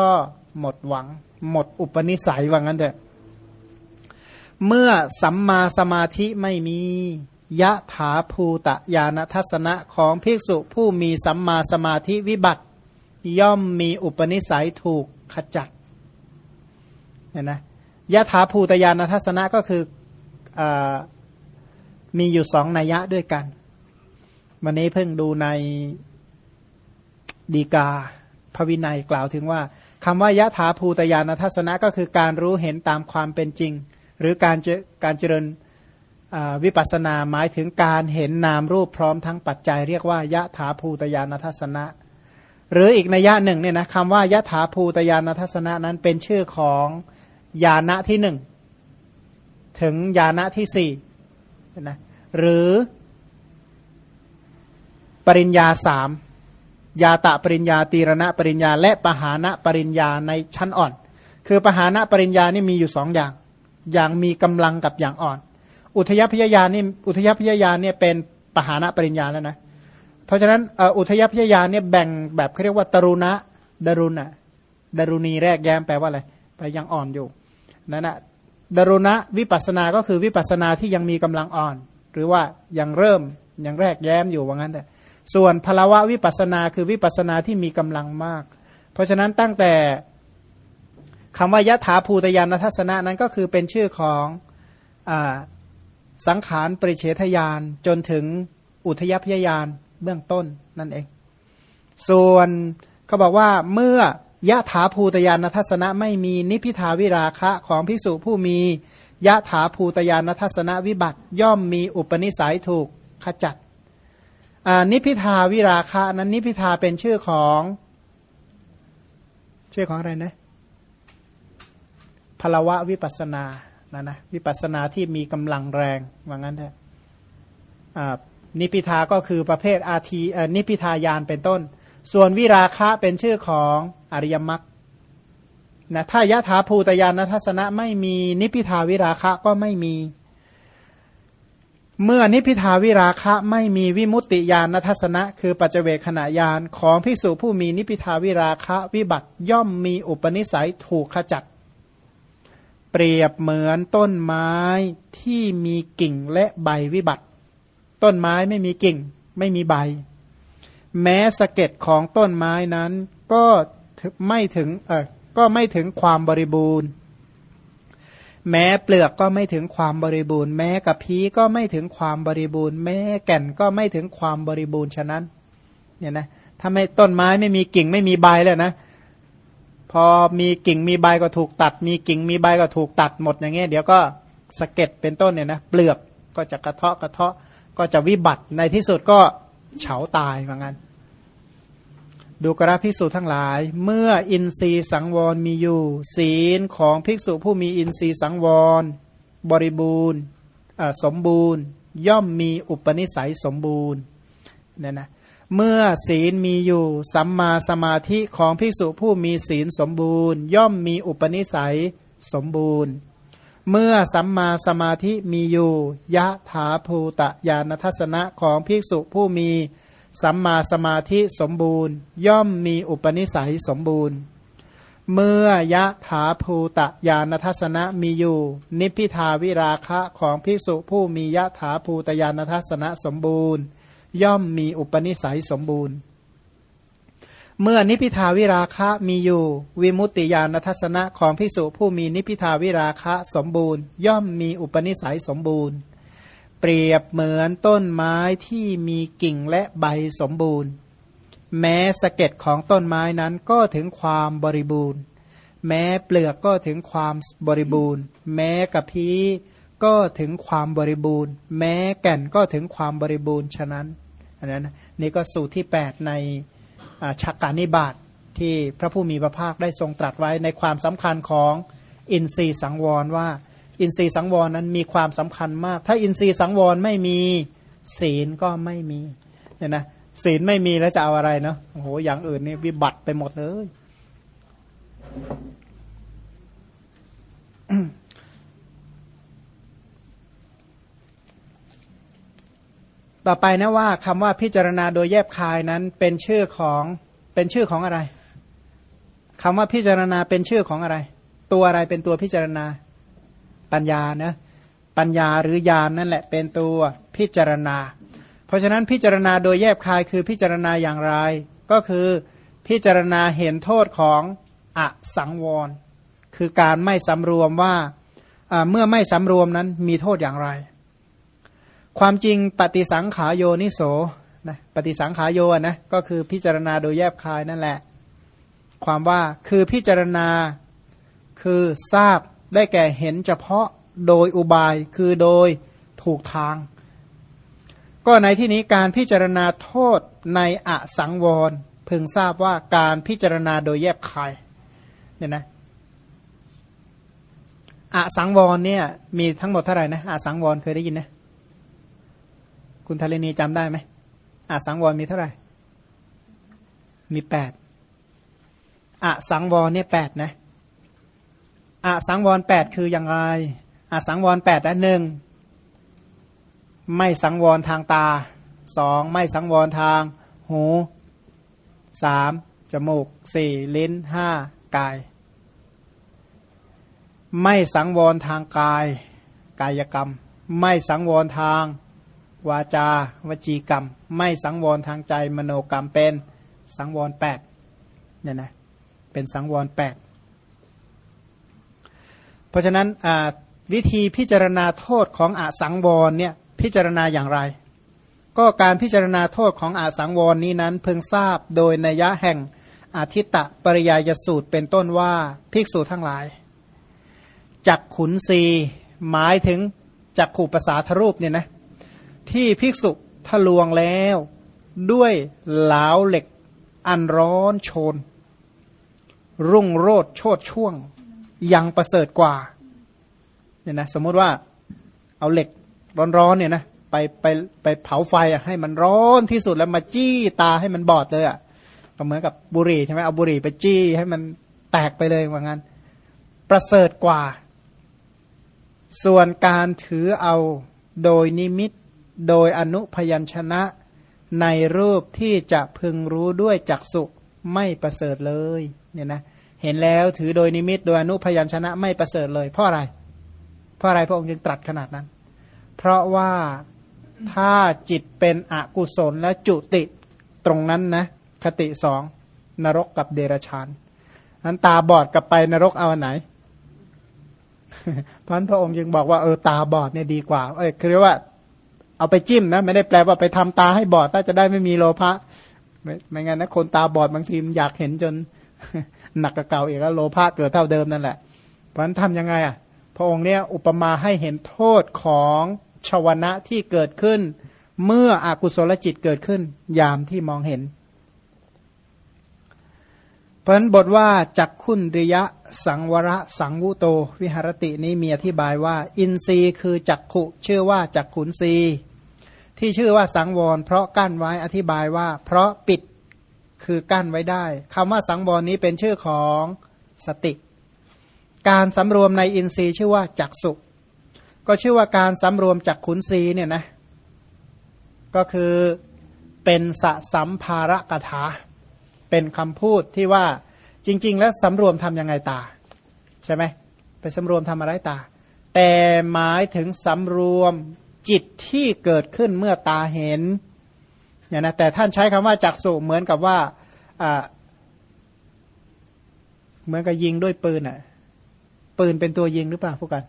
หมดหวัง หมดอุปนิสัยว่างั้นเถอะเมื่อสัมมาสมาธิไม่มี ยะถาภูตะญาณทัศนะของภิกษุผู้มีสัมมาสมาธิวิบัติ ย่อมมีอุปนิสัยถูกขจัดเห็นไหมยะถาภูตญาณทัศนะก็คืออมีอยู่สองนัยยะด้วยกัน วันนี้เพิ่งดูในดีกาพระวินัยกล่าวถึงว่าคำว่ายะถาภูตญาณทัศนะก็คือการรู้เห็นตามความเป็นจริง หรือการเจการเจริญ วิปัสนาหมายถึงการเห็นนามรูปพร้อมทั้งปัจจัยเรียกว่ายะถาภูตยานทัศนะ หรืออีกนัยยะหนึ่งเนี่ยนะคำว่ายะถาภูตยานทัศนะนั้นเป็นชื่อของยานะที่หนึ่งถึงยานะที่สี่นะหรือปริญญาสามยาตะปริญญาตีรณะปริญญา และปหานะปริญญาในชั้นอ่อน คือปหานะปริญญานี่มีอยู่สองอย่าง อย่างมีกำลังกับอย่างอ่อน อุทยพยายานนี่อุทยพยายาเนี่ยเป็นปหานะปริญญาแล้วนะเพราะฉะนั้นอุทยพยายาเนี่ยแบ่งแบบเขาเรียกว่าตรุณะดรุณะดรุณีแรกแย้มแปลว่าอะไรไปยังอ่อนอยู่นั่นนะดรุณะวิปัสนาก็คือวิปัสนาที่ยังมีกำลังอ่อน หรือว่ายังเริ่มยังแรกแย้มอยู่ว่างั้นแต่ส่วนพลวะวิปัสนาคือวิปัสนาที่มีกำลังมาก เพราะฉะนั้นตั้งแต่คำว่ายะถาภูตยานทัศนะนั้นก็คือเป็นชื่อของอ สังขารปริเฉทยานจนถึงอุทยพยายานเบื้องต้นนั่นเอง ส่วนเขาบอกว่าเมื่อยะถาภูตยานทัศนะไม่มีนิพิทาวิราคะของพิสุผู้มียะถาภูตยานทัศนะวิบัติย่อมมีอุปนิสัยถูกขจัดนิพิทาวิราคะนั้นนิพิทาเป็นชื่อของชื่อของอะไรนะพลวะวิปัสนา นะนะวิปัสนาที่มีกำลังแรงว่างั้นแท้นิพิทาก็คือประเภทอาทีนิพิทายานเป็นต้น ส่วนวิราคะเป็นชื่อของอริยมรรคนะถ้ายะถาภูตยานทัศนะไม่มีนิพิทาวิราคะก็ไม่มี เมื่อนิพิทาวิราคะไม่มีวิมุตติญาณทัศนะ คือปัจเจเวขณะญาณของพิสูจผู้มีนิพิทาวิราคะวิบัติย่อมมีอุปนิสัยถูกขจัด เปรียบเหมือนต้นไม้ที่มีกิ่งและใบวิบัติ ต้นไม้ไม่มีกิ่ง ไม่มีใบ แม้สะเก็ดของต้นไม้นั้นก็ไม่ถึงเออก็ไม่ถึงความบริบูรณ์ แม้เปลือกก็ไม่ถึงความบริบูรณ์ แม้กับพีก็ไม่ถึงความบริบูรณ์ แม้แก่นก็ไม่ถึงความบริบูรณ์ฉะนั้น เนี่ยนะถ้าไม่ต้นไม้ไม่มีกิ่งไม่มีใบเลยนะ พอมีกิ่งมีใบก็ถูกตัด มีกิ่งมีใบก็ถูกตัดหมดอย่างเงี้ยเดี๋ยวก็สะเก็ดเป็นต้นเนี่ยนะเปลือกก็จะกระเทาะกระเทาะก็จะวิบัติในที่สุดก็เฉาตายเหมือนกันดูกราภิกษุทั้งหลาย เมื่ออินทรีย์สังวรมีอยู่ ศีลของภิกษุผู้มีอินทรีย์สังวร บริบูรณ์สมบูรณ์ ย่อมมีอุปนิสัยสมบูรณ์เนี่ยนะ เมื่อศีลมีอยู่ สัมมาสมาธิของภิกษุผู้มีศีลสมบูรณ์ ย่อมมีอุปนิสัยสมบูรณ์ เมื่อสัมมาสมาธิมีอยู่ยะถาภูตะญาณทัศนะของภิกษุผู้มีสัมมาสมาธิสมบูรณ์ ย่อมมีอุปนิสัยสมบูรณ์ เมื่อยะถาภูตะญาณทัศนะมีอยู่ นิพิทาวิราคะของภิกษุผู้มียะถาภูตญาณทัศนะสมบูรณ์ ย่อมมีอุปนิสัยสมบูรณ์ เมื่อนิพิทาวิราคะมีอยู่ วิมุตติญาณทัศนะของภิกษุผู้มีนิพิทาวิราคะสมบูรณ์ ย่อมมีอุปนิสัยสมบูรณ์ เปรียบเหมือนต้นไม้ที่มีกิ่งและใบสมบูรณ์ แม้สะเก็ดของต้นไม้นั้นก็ถึงความบริบูรณ์ แม้เปลือกก็ถึงความบริบูรณ์ แม้กระพี้ ก็ถึงความบริบูรณ์ แม้แก่นก็ถึงความบริบูรณ์ฉะนั้นอันนั้นนี่ก็สูตรที่ 8 ในชักการนิบาตทที่พระผู้มีพระภาคได้ทรงตรัสไว้ในความสำคัญของอินทรีย์สังวรว่า อินทรีย์สังวรนั้นมีความสำคัญมาก ถ้าอินทรีย์สังวรไม่มีศีลก็ไม่มีเนี่ยนะศีลไม่มีแล้วจะเอาอะไรเนาะโอ้โหอย่างอื่นนี่วิบัติไปหมดเลย ต่อไปนะว่าคำว่าพิจารณาโดยแยบคายนั้นเป็นชื่อของเป็นชื่อของอะไรคำว่าพิจารณาเป็นชื่อของอะไร ตัวอะไรเป็นตัวพิจารณาปัญญานะปัญญาหรือญาณนนั่นแหละเป็นตัวพิจารณา เพราะฉะนั้นพิจารณาโดยแยบคายคือพิจารณาอย่างไร ก็คือพิจารณาเห็นโทษของอสังวร คือการไม่สำรวมว่าเมื่อไม่สำรวมนั้นมีโทษอย่างไร ความจริงปฏิสังขายโยนิโสนะปฏิสังขายโยนะก็คือพิจารณาโดยแยบคายนั่นแหละ ความว่าคือพิจารณาคือทราบได้แก่เห็นเฉพาะโดยอุบายคือโดยถูกทาง ก็ในที่นี้การพิจารณาโทษในอสังวรเพึงทราบว่าการพิจารณาโดยแยบคายเนี่ยนะอสังวรเนี่ยมีทั้งหมดเท่าไหร่นะอสังวรเคยได้ยินนะ คุณทะเลนีจำได้ไหมอสังวรมีเท่าไหร่ มีแปดอสังวรเนี่ยแปดนะอสังวรแปดคืออย่างไรอสังวรแปดอันหนึ่งไม่สังวรทางตาสองไม่สังวรทางหูสามจมูกสี่ลิ้นห้ากาย ไม่สังวรทางกาย กายกรรม ไม่สังวรทาง วาจา วจีกรรม ไม่สังวรทางใจมโนกรรมเป็นสังวรแปดเนี่ยนะเป็นสังวรแปดเพราะฉะนั้นวิธีพิจารณาโทษของอาสังวรเนี่ยพิจารณาอย่างไร ก็การพิจารณาโทษของอาสังวรนี้นั้นเพิ่งทราบโดยนัยะแห่งอาทิตตะปริยายสูตรเป็นต้นว่าภิกษุทั้งหลายจักขุนซีหมายถึงจักขู่ภาษาทรูปเนี่ยนะ ที่ภิกษุทะลวงแล้ว ด้วยเหลาเหล็ก อันร้อนโชน รุ่งโรดโชดช่วง ยังประเสริฐกว่าเนี่ยนะสมมติว่าเอาเหล็กร้อนๆเนี่ยนะไปไปไปเผาไฟอะให้มันร้อนที่สุดแล้วมาจี้ตาให้มันบอดเลยอะก็เหมือนกับบุหรี่ใช่ไหมเอาบุหรี่ไปจี้ให้มันแตกไปเลยว่างั้น ประเสริฐกว่า ส่วนการถือเอาโดยนิมิต โดยอนุพยัญชนะในรูปที่จะพึงรู้ด้วยจักสุไม่ประเสริฐเลยเนี่ยนะเห็นแล้วถือโดยนิมิตโดยอนุพยัญชนะไม่ประเสริฐเลย เพราะอะไร เพราะอะไรพระองค์จึงตรัสขนาดนั้น เพราะว่าถ้าจิตเป็นอกุศลและจุติตรงนั้นนะคติสองนรกกับเดรชานนั้นตาบอดกับไปนรกเอาไหนเพราะพระองค์จึงบอกว่าเออตาบอดเนี่ยดีกว่า เอ้คือว่า เอาไปจิ้มนะ ไม่ได้แปลว่าไปทำตาให้บอดถ้าจะได้ไม่มีโลภะไม่ไม่งั้นนะคนตาบอดบางทีมอยากเห็นจนหนักกว่าเก่าอีกแล้วโลภะเกิดเท่าเดิมนั่นแหละ เพราะฉะนั้นทำยังไงอะ พระองค์เนี่ยอุปมาให้เห็นโทษของชวนะที่เกิดขึ้น เมื่ออกุศลจิตเกิดขึ้น ยามที่มองเห็น เพราะนั้นบทว่าจักขุนริยะสังวรสังวุโต วิหารตินี้มีอธิบายว่า อินทรีย์คือจักขุชื่อว่าจักขุนรี ที่ชื่อว่าสังวร เพราะกั้นไว้อธิบายว่า เพราะปิดคือกั้นไว้ได้คำว่าสังวรนี้เป็นชื่อของสติ การสำรวมในอินทรีย์ชื่อว่าจักสุก็ชื่อว่าการสำรวมจากขุนศีเนี่ยนะก็คือเป็นสสัมภาระกถา เป็นคำพูดที่ว่าจริง ๆ แล้วสำรวมทำยังไงตา ใช่ไหมไปสำรวมทำอะไรตา แต่หมายถึงสำรวม จิตที่เกิดขึ้นเมื่อตาเห็นเนี่ยนะแต่ท่านใช้คำว่าจักสุเหมือนกับว่าเหมือนกับยิงด้วยปืนอะ ปืนเป็นตัวยิงหรือเปล่าพวกกัน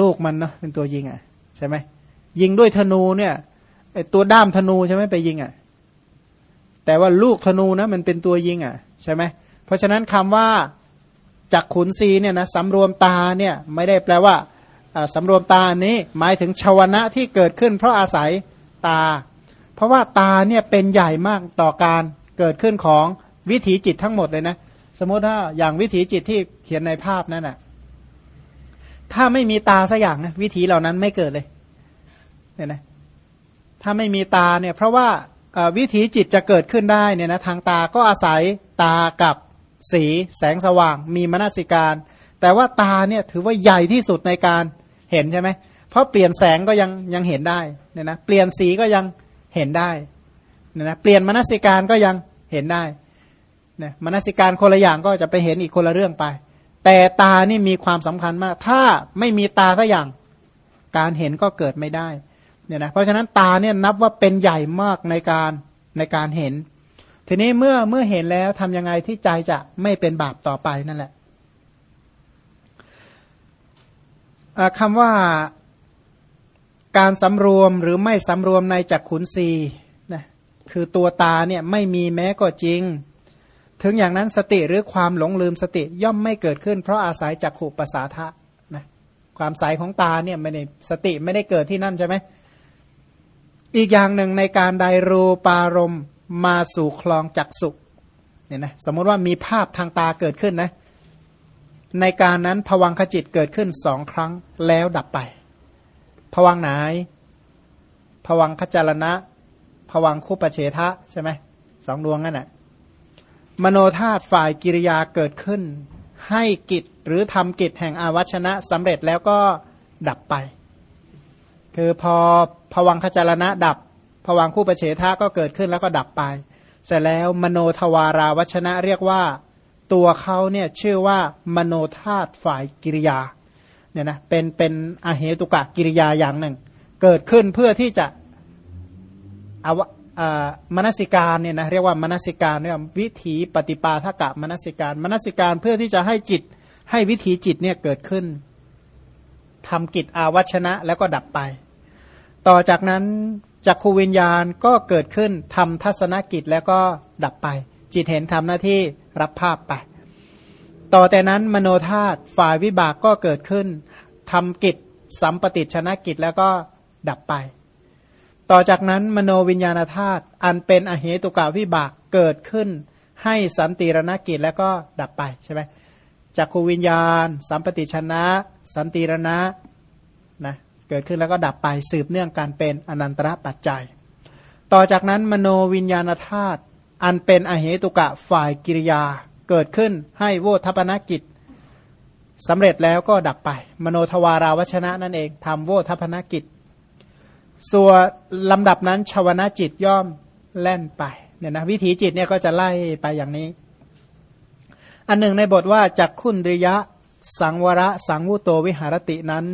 ลูกมันเนาะเป็นตัวยิงอะใช่ไหมยิงด้วยธนูเนี่ยไอตัวด้ามธนูใช่ไหมไปยิงอะ แต่ว่าลูกธนูนะมันเป็นตัวยิงอะ ใช่ไหมเพราะฉะนั้นคำว่าจักขุนซีเนี่ยนะสำรวมตาเนี่ย ไม่ได้แปลว่า สำรวมตาอันนี้หมายถึงชาวนะที่เกิดขึ้น เพราะอาศัยตา เพราะว่าตาเนี่ยเป็นใหญ่มากต่อการเกิดขึ้นของวิถีจิตทั้งหมดเลยนะ สมมติถ้าอย่างวิถีจิตที่เขียนในภาพนั่นน่ะถ้าไม่มีตาสักอย่างนะวิถีเหล่านั้นไม่เกิดเลยเนี่ยนะถ้าไม่มีตาเนี่ยเพราะว่าวิถีจิตจะเกิดขึ้นได้เนี่ยนะทางตาก็อาศัยตากับสีแสงสว่าง มีมนสิการ แต่ว่าตาเนี่ยถือว่าใหญ่ที่สุดในการเห็นใช่ไหมเพราะเปลี่ยนแสงก็ยังยังเห็นได้เนี่ยนะเปลี่ยนสีก็ยังเห็นได้เนี่ยนะเปลี่ยนมนสิการก็ยังเห็นได้เนี่ยมนสิการคนละอย่างก็จะไปเห็นอีกคนละเรื่องไป แต่ตานี่มีความสำคัญมาก ถ้าไม่มีตาสักอย่างการเห็นก็เกิดไม่ได้เนี่ยนะเพราะฉะนั้นตาเนี่ยนับว่าเป็นใหญ่มากในการในการเห็น ทีนี้เมื่อเมื่อเห็นแล้วทำยังไงที่ใจจะไม่เป็นบาปต่อไปนั่นแหละ คำว่าการสำรวมหรือไม่สำรวมในจักขุนสีนะคือตัวตาเนี่ยไม่มีแม้ก็จริง ถึงอย่างนั้นสติหรือความหลงลืมสติย่อมไม่เกิดขึ้น เพราะอาศัยจักขุปสาทะนะความใสของตาเนี่ยไม่ได้สติไม่ได้เกิดที่นั่นใช่ไหมอีกอย่างหนึ่งในการใดรูปารมมาสู่คลองจักสุเนี่ยนะสมมติว่ามีภาพทางตาเกิดขึ้นนะ ในการนั้นผวังขจิตเกิดขึ้นสองครั้งแล้วดับไปผวังไหนผวังขจารณะผวังคู่ปเฉทะใช่ไหมสองดวงนั่นแหละมโนธาตุฝ่ายกิริยาเกิดขึ้น ให้กิจหรือทำกิจแห่งอาวัชนะสำเร็จแล้วก็ดับไป คือพอผวังขจารณะดับผวังคู่ปเฉทะก็เกิดขึ้นแล้วก็ดับไป เสร็จแล้วมโนทวาราวัชนะเรียกว่า ตัวเขาเนี่ยชื่อว่ามโนธาตุฝ่ายกิริยาเนี่ยนะเป็นเป็นอาเหตุกะกิริยาอย่างหนึ่ง เกิดขึ้นเพื่อที่จะอาวมนสิการเนี่ยนะเรียกว่ามนสิการเรียกวิถีปฏิปาทกะมนสิการมนสิการเพื่อที่จะให้จิตให้วิถีจิตเนี่ยเกิดขึ้นทำกิจอาวัชนะแล้วก็ดับไป ต่อจากนั้นจักขูวิญญาณก็เกิดขึ้นทำทัศนกิจแล้วก็ดับไป จิตเห็นทำหน้าที่ รับภาพไป ต่อแต่นั้นมโนธาตุฝ่ายวิบากก็เกิดขึ้นทำกิจสัมปติชนะกิจแล้วก็ดับไป ต่อจากนั้นมโนวิญญาณธาตุอันเป็นอเหตุกาวิบากเกิดขึ้น ให้สันติรณกิจแล้วก็ดับไปใช่ไหมจักขูวิญญาณ สัมปติชนะ สันติรณะนะเกิดขึ้นแล้วก็ดับไปสืบเนื่องการเป็นอนันตระปัจจัย ต่อจากนั้นมโนวิญญาณธาตุ อันเป็นอเหตุกะฝ่ายกิริยาเกิดขึ้นให้โวทัพนกิจสำเร็จแล้วก็ดับไป มโนทวาราวชนะนั่นเองทำโวทัพนกิจ ส่วนลำดับนั้นชวนาจิตย่อมแล่นไปเนี่ยนะวิถีจิตเนี่ยก็จะไล่ไปอย่างนี้ อันหนึ่งในบทว่าจากคุนริยะสังวระสังวุโตวิหารตินั้น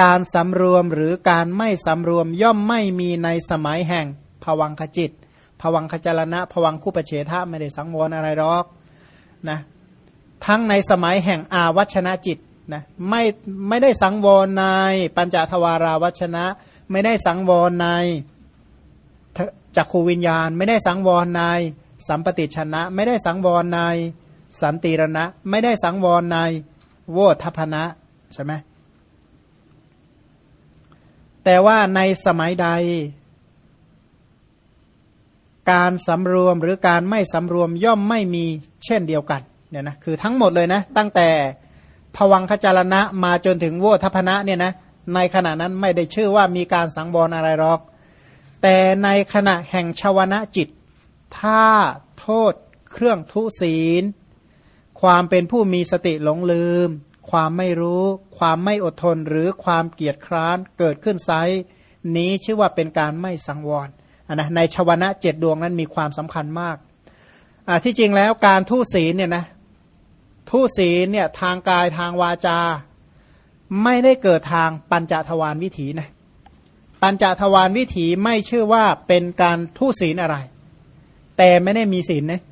การสำรวมหรือการไม่สำรวมย่อมไม่มีในสมัยแห่งภวังคจิต ภวังคจรณะภวังคู่ประเฉทะไม่ได้สังวรอะไรหรอกนะทั้งในสมัยแห่งอาวัชนะจิตนะไม่ไม่ได้สังวรในปัญจทวาราวัชนะ ไม่ได้สังวรในจักขูวิญญาณ ไม่ได้สังวรในสัมปติชนะ ไม่ได้สังวรในสันติรณะ ไม่ได้สังวรในโวทัพนะใช่ไหมแต่ว่าในสมัยใด การสำรวมหรือการไม่สำรวมย่อมไม่มีเช่นเดียวกันเนี่ยนะคือทั้งหมดเลยนะ ตั้งแต่ผวังขจารณะมาจนถึงโวทัพนะเนี่ยนะในขณะนั้นไม่ได้ชื่อว่ามีการสังวรอะไรหรอก แต่ในขณะแห่งชาวนะจิต ถ้าโทษเครื่องทุศีล ความเป็นผู้มีสติหลงลืม ความไม่รู้ ความไม่อดทนหรือความเกียจคร้านเกิดขึ้นไซนี้ชื่อว่าเป็นการไม่สังวร นนะในชาวนะเจ็ดดวงนั้นมีความสำคัญมากที่จริงแล้วการทุศีลเนี่ยนะทุศีลเนี่ยทางกายทางวาจา ไม่ได้เกิดทางปัญจทวารวิถีนะปัญจทวารวิถีไม่ชื่อว่าเป็นการทุศีลอะไร แต่ไม่ได้มีศีลนะ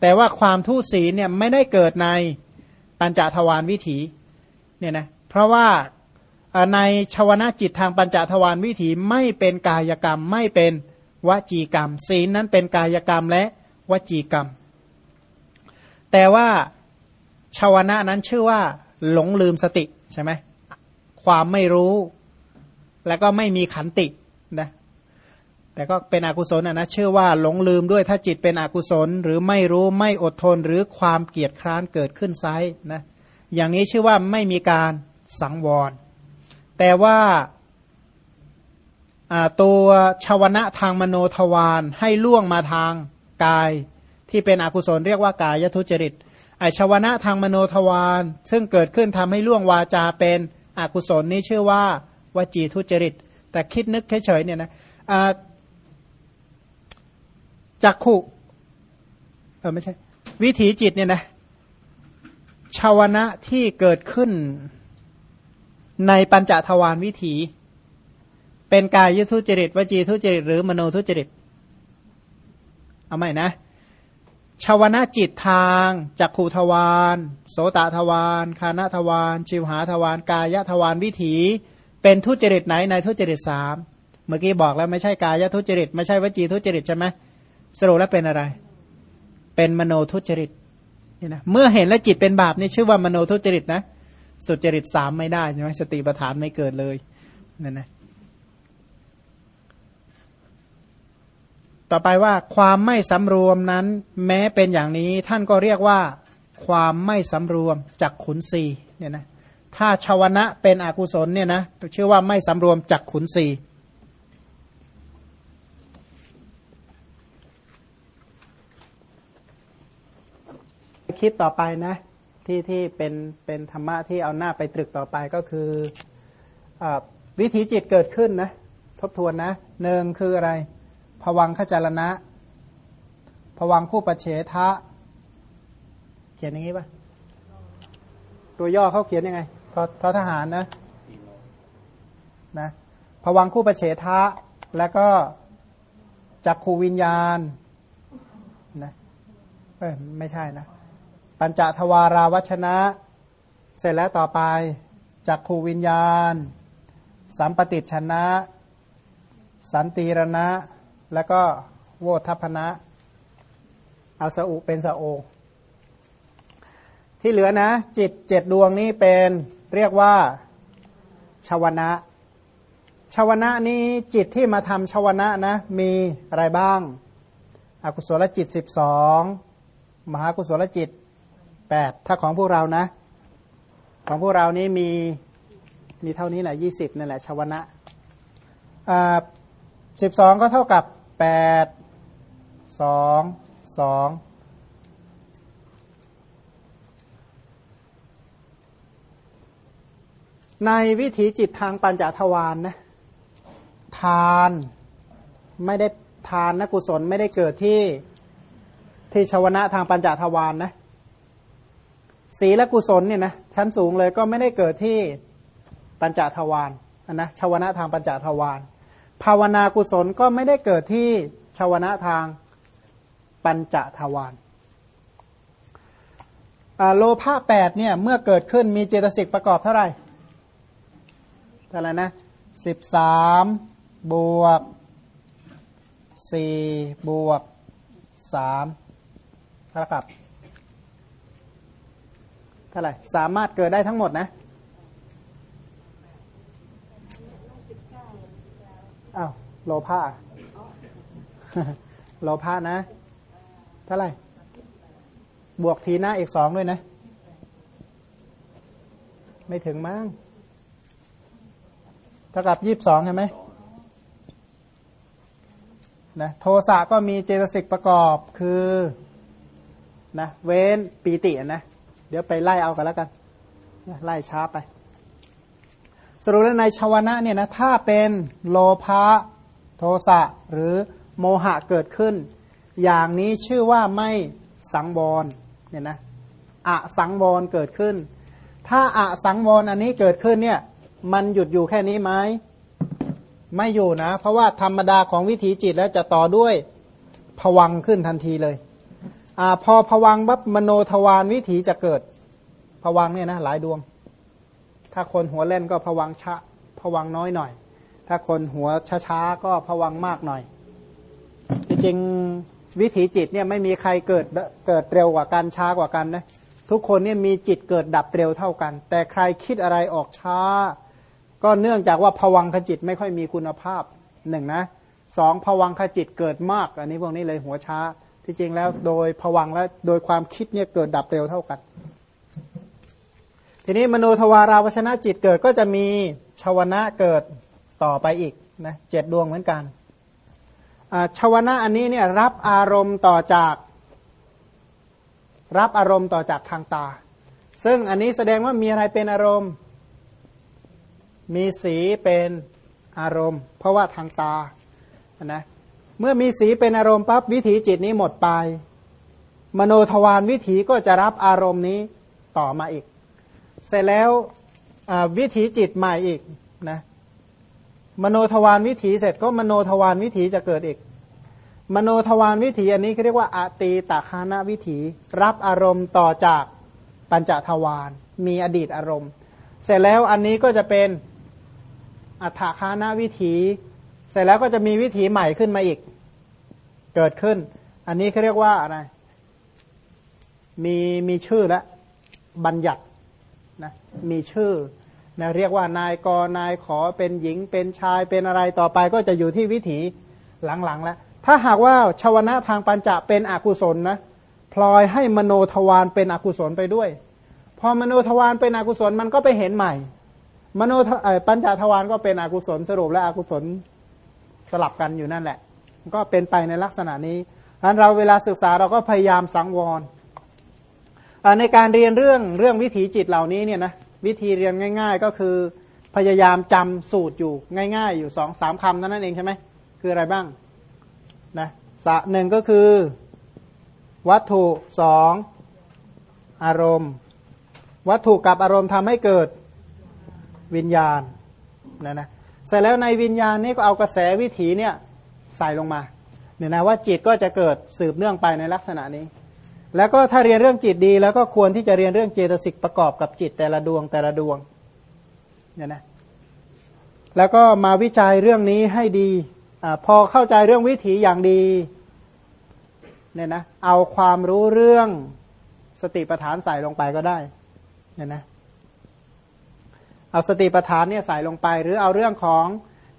แต่ว่าความทุศีลเนี่ยไม่ได้เกิดในปัญจทวารวิถีเนี่ยนะเพราะว่าในชวนาจิตทางปัญจทวารวิถีไม่เป็นกายกรรมไม่เป็น วจีกรรม ศีลนั้นเป็นกายกรรมและวจีกรรม แต่ว่าชาวนะนั้นชื่อว่า หลงลืมสติใช่ไหมความไม่รู้ แล้วก็ไม่มีขันตินะแต่ก็เป็นอกุศลนะชื่อว่าหลงลืมด้วยถ้าจิตเป็นอกุศล หรือไม่รู้ไม่อดทนหรือความเกียดคร้านเกิดขึ้นไซนะอย่างนี้ชื่อว่าไม่มีการสังวร แต่ว่า ตัวชาวนะทางมโนทวารให้ล่วงมาทางกาย ที่เป็นอกุศลเรียกว่ากายทุจริตไอชาวนะทางมโนทวารซึ่งเกิดขึ้นทำให้ล่วงวาจาเป็นอกุศลนี้ชื่อว่าวจีทุจริต แต่คิดนึกเฉยๆเนี่ยนะจักขุเออไม่ใช่ วิถีจิตเนี่ยนะชาวนะที่เกิดขึ้นในปัญจทวารวิถี เป็นกายทุจริตวจีทุจริตหรือมโนทุจริต เอาใหม่นะชาวนะจิตทางจักขูทวารโสตทวารคานาทวารชิวหาทวารกายทวารวิถี เป็นทุจริตไหนในทุจริตสามเมื่อกี้บอกแล้วไม่ใช่กายทุจริตไม่ใช่วจีทุจริตใช่ไหมสรุปแล้วเป็นอะไร เป็นมโนทุจริตนี่นะเมื่อเห็นแล้วจิตเป็นบาปนี่ชื่อว่ามโนทุจริตนะสุจริตสามไม่ได้ใช่ไหมสติปัฏฐานไม่เกิดเลยนั่นนะ ต่อไปว่าความไม่สำรวมนั้น แม้เป็นอย่างนี้ท่านก็เรียกว่า ความไม่สำรวมจากขุนสีเนี่ยนะถ้าชาวนะเป็นอกุศลเนี่ยนะชื่อว่าไม่สำรวมจากขุนสีคิดต่อไปนะที่ที่เป็นเป็นธรรมะที่เอาหน้าไปตรึกต่อไปก็คืออวิถีจิตเกิดขึ้นนะ ทบทวนนะหนึ่งคืออะไร ผวังขจารณะผวังคู่ประเฉทะ เขียนอย่างนี้ปะตัวย่อเขาเขียนยังไงทททหารนะนะผวังคู่ประเฉทะ แล้วก็จักขูวิญญาณนะเออไม่ใช่นะ ปัญจทวาราวัชนะ เสร็จแล้วต่อไปจักขูวิญญาณ สัมปติชนะ สันติรณะ แล้วก็โวทัพนะเอาสอุเป็นสโอ ที่เหลือนะ จิตเจ็ดดวงนี้เป็นเรียกว่าชาวนะชาวนะนี้จิตที่มาทำชาวนะนะ มีอะไรบ้าง อกุศลจิตสิบสองมหากุศลจิตแปดถ้าของพวกเรานะ ของพวกเรานี้มีมีเท่านี้แหละยี่สิบนั่นแหละชาวนะสิบสองก็เท่ากับ แปดสองสองในวิถีจิตทางปัญจทวารนนะทานไม่ได้ทานนะกุศลไม่ได้เกิดที่ที่ชาวนะทางปัญจทวารนนะศีลกุศลเนี่ยนะชั้นสูงเลยก็ไม่ได้เกิดที่ปัญจทวารนนะชาวนะทางปัญจทวาร ภาวนากุศลก็ไม่ได้เกิดที่ชาวนะทางปัญจทวารโลภะแปดเนี่ยเมื่อเกิดขึ้นมีเจตสิกประกอบเท่าไหร่เท่าไหร่นะสิบสามบวกสี่บวกสามเท่ากับเท่าไหร่สามารถเกิดได้ทั้งหมดนะ อ้าวโลภะโลภะนะเท่าไหร่ บวกทีหน้าอีกสองด้วยนะ ไม่ถึงมั้งเท่ากับยี่บสองใช่ไหมนะโทสะก็มีเจตสิกประกอบคือนะเว้นปีตินะ เดี๋ยวไปไล่เอากันแล้วกัน ไล่ช้าไป รุปแล้วในชาวนะเนี่ยนะถ้าเป็นโลภะโทสะหรือโมหะเกิดขึ้น อย่างนี้ชื่อว่าไม่สังวรเนี่ยนะอะสังวรเกิดขึ้น ถ้าอะสังวรอันนี้เกิดขึ้นเนี่ยมันหยุดอยู่แค่นี้ไหมไม่อยู่นะ เพราะว่าธรรมดาของวิถีจิตแล้วจะต่อด้วยผวังขึ้นทันทีเลยอพอผวังบับมโนทวารวิถีจะเกิดผวังเนี่ยนะหลายดวง ถ้าคนหัวเล่นก็ผวังชะผวังน้อยหน่อย ถ้าคนหัวช้าๆก็ผวังมากหน่อย จริงวิถีจิตเนี่ยไม่มีใครเกิดเกิดเร็วกว่ากันช้ากว่ากันนะทุกคนเนี่ยมีจิตเกิดดับเร็วเท่ากัน แต่ใครคิดอะไรออกช้า ก็เนื่องจากว่าผวังขจิตไม่ค่อยมีคุณภาพหนึ่งนะสองผวังขจิตเกิดมาก อันนี้พวกนี้เลยหัวช้า ที่จริงแล้วโดยผวังและโดยความคิดเนี่ยเกิดดับเร็วเท่ากัน ทีนี้มโนทวาราวชนะจิตเกิดก็จะมีชาวนะเกิดต่อไปอีกนะเจ็ดดวงเหมือนกันชาวนะอันนี้เนี่ยรับอารมณ์ต่อจาก รับอารมณ์ต่อจากทางตา ซึ่งอันนี้แสดงว่ามีอะไรเป็นอารมณ์ มีสีเป็นอารมณ์ เพราะว่าทางตานะเมื่อมีสีเป็นอารมณ์ปั๊บวิถีจิตนี้หมดไป มโนทวารวิถีก็จะรับอารมณ์นี้ต่อมาอีก เสร็จแล้ววิถีจิตใหม่อีกนะมโนทวารวิถีเสร็จก็มโนทวารวิถีจะเกิดอีก มโนทวารวิถีอันนี้เขาเรียกว่าอาตีตาคานาวิถี รับอารมณ์ต่อจากปัญจทวารมีอดีตอารมณ์ เสร็จแล้วอันนี้ก็จะเป็นอัฏฐคานาวิถี เสร็จแล้วก็จะมีวิถีใหม่ขึ้นมาอีก เกิดขึ้น อันนี้เขาเรียกว่าอะไรมีมีชื่อแล้วบัญญัติ นะมีชื่อนะเรียกว่านายกนายขอเป็นหญิงเป็นชายเป็นอะไรต่อไปก็จะอยู่ที่วิถีหลังๆแล้วถ้าหากว่าชาวนะทางปัญจะเป็นอกุศลนะพลอยให้มโนทวารเป็นอกุศลไปด้วย พอมโนทวารเป็นอกุศลมันก็ไปเห็นใหม่ มโนปัญจทวารก็เป็นอกุศลสรุปและอกุศลสลับกันอยู่นั่นแหละ ก็เป็นไปในลักษณะนี้ดังนั้นเราเวลาศึกษาเราก็พยายามสังวร ในการเรียนเรื่องเรื่องวิถีจิตเหล่านี้เนี่ยนะวิธีเรียนง่าย ๆ ก็คือพยายามจำสูตรอยู่ง่าย ๆ อยู่สองสามคำนั่นเองใช่ไหมคืออะไรบ้างนะสะหนึ่งก็คือ วัตถุสองอารมณ์ วัตถุกับอารมณ์ทำให้เกิดวิญญาณนะนะเสร็จแล้วในวิญญาณนี้ก็เอากระแสวิถีเนี่ยใส่ลงมาเนี่ยนะว่าจิตก็จะเกิดสืบเนื่องไปในลักษณะนี้ แล้วก็ถ้าเรียนเรื่องจิตดี แล้วก็ควรที่จะเรียนเรื่องเจตสิกประกอบกับจิตแต่ละดวงแต่ละดวงเนี่ยนะแล้วก็มาวิจัยเรื่องนี้ให้ดีอพอเข้าใจเรื่องวิถีอย่างดีเนี่ยนะเอาความรู้เรื่องสติปัฏฐานใส่ลงไปก็ได้เนี่ยนะเอาสติปัฏฐานเนี่ยใส่ลงไป หรือเอาเรื่องของ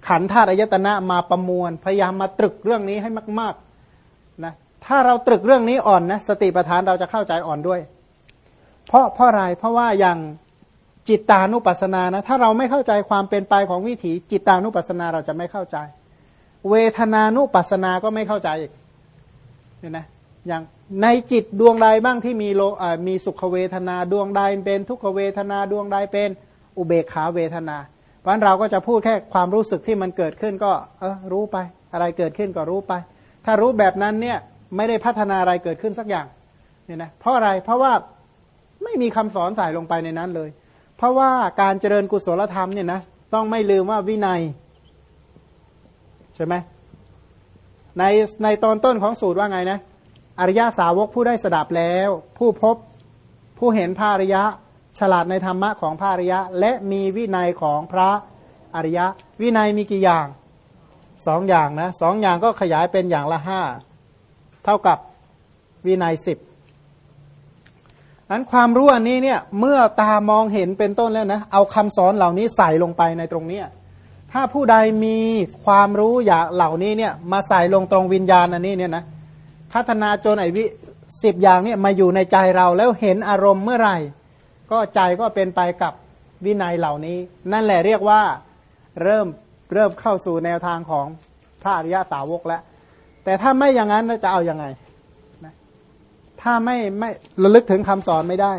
ขันธาตุอายตนะมาประมวล พยายามมาตรึกเรื่องนี้ให้มาก ๆนะ ถ้าเราตรึกเรื่องนี้อ่อนนะสติปัฏฐานเราจะเข้าใจอ่อนด้วย เพราะเพราะอะไรเพราะว่าอย่างจิตตานุปัสสนานะถ้าเราไม่เข้าใจความเป็นไปของวิถีจิตตานุปัสสนาเราจะไม่เข้าใจ เวทนานุปัสสนาก็ไม่เข้าใจอีกเนี่ยนะอย่างในจิตดวงใดบ้างที่มีโลมีสุขเวทนาดวงใดเป็นทุกขเวทนาดวงใดเป็นอุเบกขาเวทนา เพราะนั้นเราก็จะพูดแค่ความรู้สึกที่มันเกิดขึ้นก็เออรู้ไป อะไรเกิดขึ้นก็รู้ไป ถ้ารู้แบบนั้นเนี่ย ไม่ได้พัฒนาอะไรเกิดขึ้นสักอย่างเนี่ยนะเพราะอะไรเพราะว่าไม่มีคำสอนใส่ลงไปในนั้นเลย เพราะว่าการเจริญกุศลธรรมเนี่ยนะต้องไม่ลืมว่าวินัยใช่ไหมในในตอนต้นของสูตรว่าไงนะอริยาสาวกผู้ได้สดับแล้ว ผู้พบผู้เห็นพระอริยะ ฉลาดในธรรมะของพระอริยะ และมีวินัยของพระอริยะ วินัยมีกี่อย่างสองอย่างนะสองอย่างก็ขยายเป็นอย่างละห้า เท่ากับวินัยสิบอันความรู้อันนี้เนี่ยเมื่อตามองเห็นเป็นต้นแล้วนะเอาคำสอนเหล่านี้ใส่ลงไปในตรงนี้ถ้าผู้ใดมีความรู้อย่างเหล่านี้เนี่ยมาใส่ลงตรงวิญญาณอันนี้เนี่ยนะพัฒนาจนไอวิสิบอย่างเนี่ยมาอยู่ในใจเราแล้วเห็นอารมณ์เมื่อไหร่ ก็ใจก็เป็นไปกับวินัยเหล่านี้ นั่นแหละเรียกว่าเริ่มเริ่มเข้าสู่แนวทางของพระอริยสาวกแล้ว แต่ถ้าไม่อย่างนั้นจะเอาอยัางไง ถ้าไม่ไม่ระลึกถึงคำสอนไม่ได้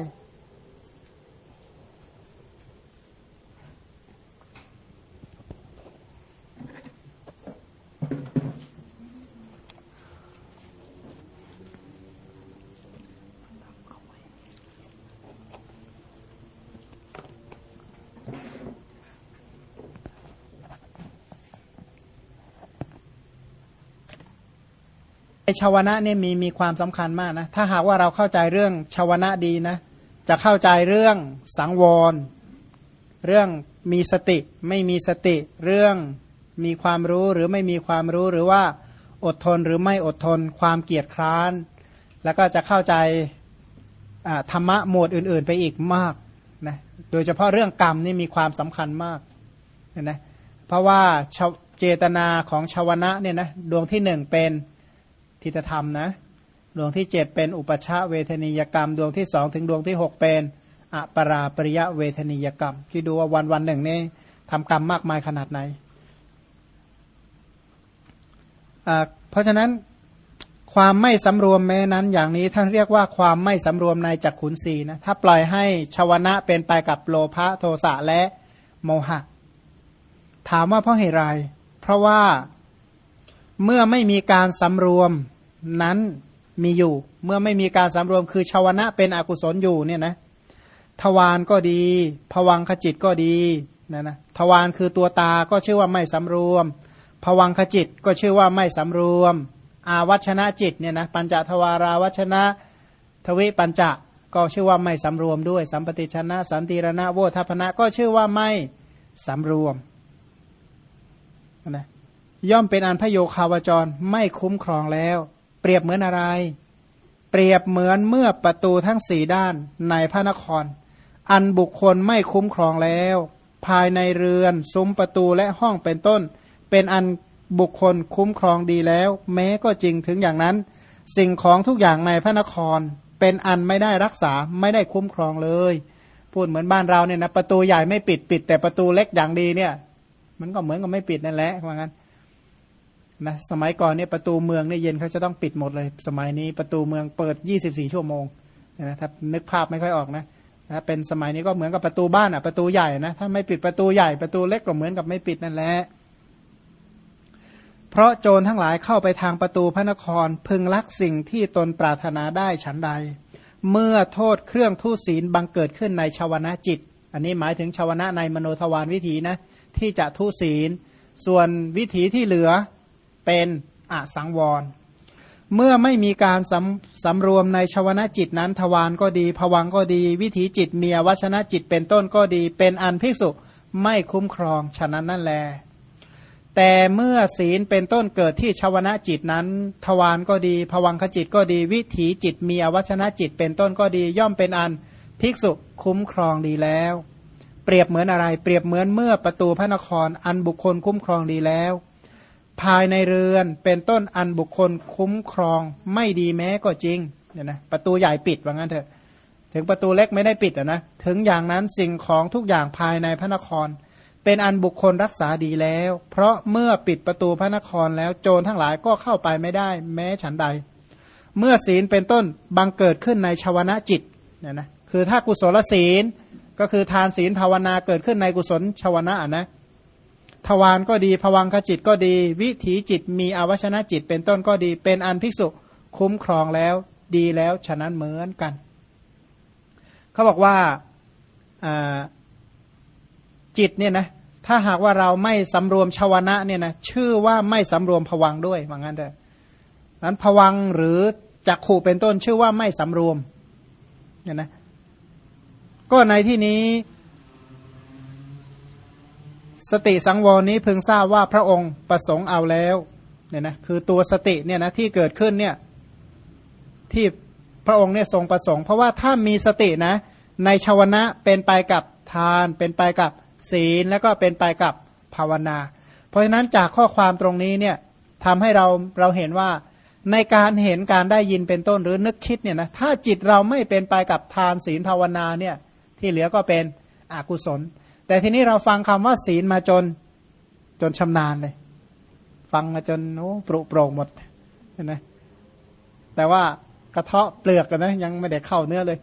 ชาวนะเนี่ยมีมีความสำคัญมากนะ ถ้าหากว่าเราเข้าใจเรื่องชาวนะดีนะ จะเข้าใจเรื่องสังวร เรื่องมีสติไม่มีสติ เรื่องมีความรู้หรือไม่มีความรู้หรือว่าอดทนหรือไม่อดทนความเกียจคร้าน แล้วก็จะเข้าใจธรรมะหมวดอื่น ๆ ไปอีกมากนะโดยเฉพาะเรื่องกรรมนี่มีความสำคัญมากนะเพราะว่าเจตนาของชาวนะเนี่ยนะดวงที่หนึ่งเป็น ทิฏฐธรรมนะ ดวงที่เจ็ดเป็นอุปชาเวทนิยกรรม ดวงที่สองถึงดวงที่หกเป็นอปราปริยะเวทนิยกรรมที่ดูว่าวันวันหนึ่งนี่ทำกรรมมากมายขนาดไหน เพราะฉะนั้นความไม่สำรวมแม้นั้นอย่างนี้ท่านเรียกว่าความไม่สำรวมในจักขุนสีนะถ้าปล่อยให้ชาวนะเป็นไปกับโลภะโทสะและโมหะ ถามว่าเพราะเหตุไรเพราะว่าเมื่อไม่มีการสำรวม นั้นมีอยู่ เมื่อไม่มีการสำรวมคือชาวนะเป็นอกุศลอยู่เนี่ยนะทวารก็ดีผวังขจิตก็ดีนะนะทวารคือตัวตาก็ชื่อว่าไม่สำรวมผวังขจิตก็ชื่อว่าไม่สำรวม อาวัชนะจิตเนี่ยนะปัญจทวาราวัชนะทวิปัญจะก็ชื่อว่าไม่สำรวมด้วย สัมปติชนะ สันติรณะโวทัพนะก็ชื่อว่าไม่สำรวมนะย่อมเป็นอันพโยคาวจรไม่คุ้มครองแล้ว เปรียบเหมือนอะไร เปรียบเหมือนเมื่อประตูทั้งสี่ด้านในพระนคร อันบุคคลไม่คุ้มครองแล้ว ภายในเรือนซุ้มประตูและห้องเป็นต้น เป็นอันบุคคลคุ้มครองดีแล้ว แม้ก็จริงถึงอย่างนั้น สิ่งของทุกอย่างในพระนคร เป็นอันไม่ได้รักษาไม่ได้คุ้มครองเลย พูดเหมือนบ้านเราเนี่ยนะประตูใหญ่ไม่ปิดปิด แต่ประตูเล็กอย่างดีเนี่ย มันก็เหมือนกับไม่ปิดนั่นแหละว่างั้น นะสมัยก่อนเนี่ยประตูเมืองเนี่ยเย็นเขาจะต้องปิดหมดเลย สมัยนี้ประตูเมืองเปิด 24 ชั่วโมงนะถ้านึกภาพไม่ค่อยออกนะถ้าเป็นสมัยนี้ก็เหมือนกับประตูบ้านอะประตูใหญ่นะถ้าไม่ปิดประตูใหญ่ประตูเล็กก็เหมือนกับไม่ปิดนั่นแหละเพราะโจรทั้งหลายเข้าไปทางประตูพระนครพึงลักสิ่งที่ตนปรารถนาได้ฉันใด เมื่อโทษเครื่องทุศีลบังเกิดขึ้นในชาวนะจิต อันนี้หมายถึงชาวนะในมโนทวารวิถีนะที่จะทุศีล ส่วนวิถีที่เหลือ เป็นอสังวร เมื่อไม่มีการสำสำรวมในชวนะจิตนั้นทวารก็ดีผวังก็ดี วิถีจิตเมียวัชนะจิตเป็นต้นก็ดี เป็นอันภิกษุไม่คุ้มครองฉะนั้นนั่นแล แต่เมื่อศีลเป็นต้นเกิดที่ชวนะจิตนั้น ทวารก็ดีผวังขจิตก็ดี วิถีจิตมีอวัชนะจิตเป็นต้นก็ดี ย่อมเป็นอันภิกษุคุ้มครองดีแล้ว เปรียบเหมือนอะไร เปรียบเหมือนเมื่อประตูพระนครอันบุคคลคุ้มครองดีแล้ว ภายในเรือนเป็นต้นอันบุคคลคุ้มครองไม่ดีแม้ก็จริงเนี่ยนะประตูใหญ่ปิดว่างั้นเถอะ ถึงประตูเล็กไม่ได้ปิดอะนะถึงอย่างนั้นสิ่งของทุกอย่างภายในพระนคร เป็นอันบุคคลรักษาดีแล้ว เพราะเมื่อปิดประตูพระนครแล้วโจรทั้งหลายก็เข้าไปไม่ได้ แม้ฉันใด เมื่อศีลเป็นต้นบังเกิดขึ้นในชาวนะจิตเนี่ยนะคือถ้ากุศลศีลก็คือทานศีลภาวนาเกิดขึ้นในกุศลชาวนะอะนะ ทวารก็ดีผวังขจิตก็ดี วิถีจิตมีอวชนะจิตเป็นต้นก็ดี เป็นอันภิกษุคุ้มครองแล้วดีแล้วฉะนั้นเหมือนกัน เขาบอกว่าจิตเนี่ยนะถ้าหากว่าเราไม่สำรวมชาวนะเนี่ยนะชื่อว่าไม่สำรวมผวังด้วยว่างั้นเถอะนั้นผวังหรือจักขู่เป็นต้นชื่อว่าไม่สำรวมเนี่ยนะก็ในที่นี้ สติสังวรนี้เพิ่งทราบว่าพระองค์ประสงค์เอาแล้วเนี่ยนะคือตัวสติเนี่ยนะที่เกิดขึ้นเนี่ยที่พระองค์เนี่ยทรงประสงค์ เพราะว่าถ้ามีสตินะในชาวนะเป็นไปกับทานเป็นไปกับศีลแล้วก็เป็นไปกับภาวนา เพราะฉะนั้นจากข้อความตรงนี้เนี่ยทำให้เราเราเห็นว่าในการเห็นการได้ยินเป็นต้นหรือนึกคิดเนี่ยนะถ้าจิตเราไม่เป็นไปกับทานศีลภาวนาเนี่ยที่เหลือก็เป็นอกุศล แต่ทีนี้เราฟังคำว่าศีลมาจนจนชำนาญเลย ฟังมาจนโอ้ปรุโปร่งหมดเห็นไหมแต่ว่ากระเทาะเปลือกกันนะยังไม่ได้เข้าเนื้อเลย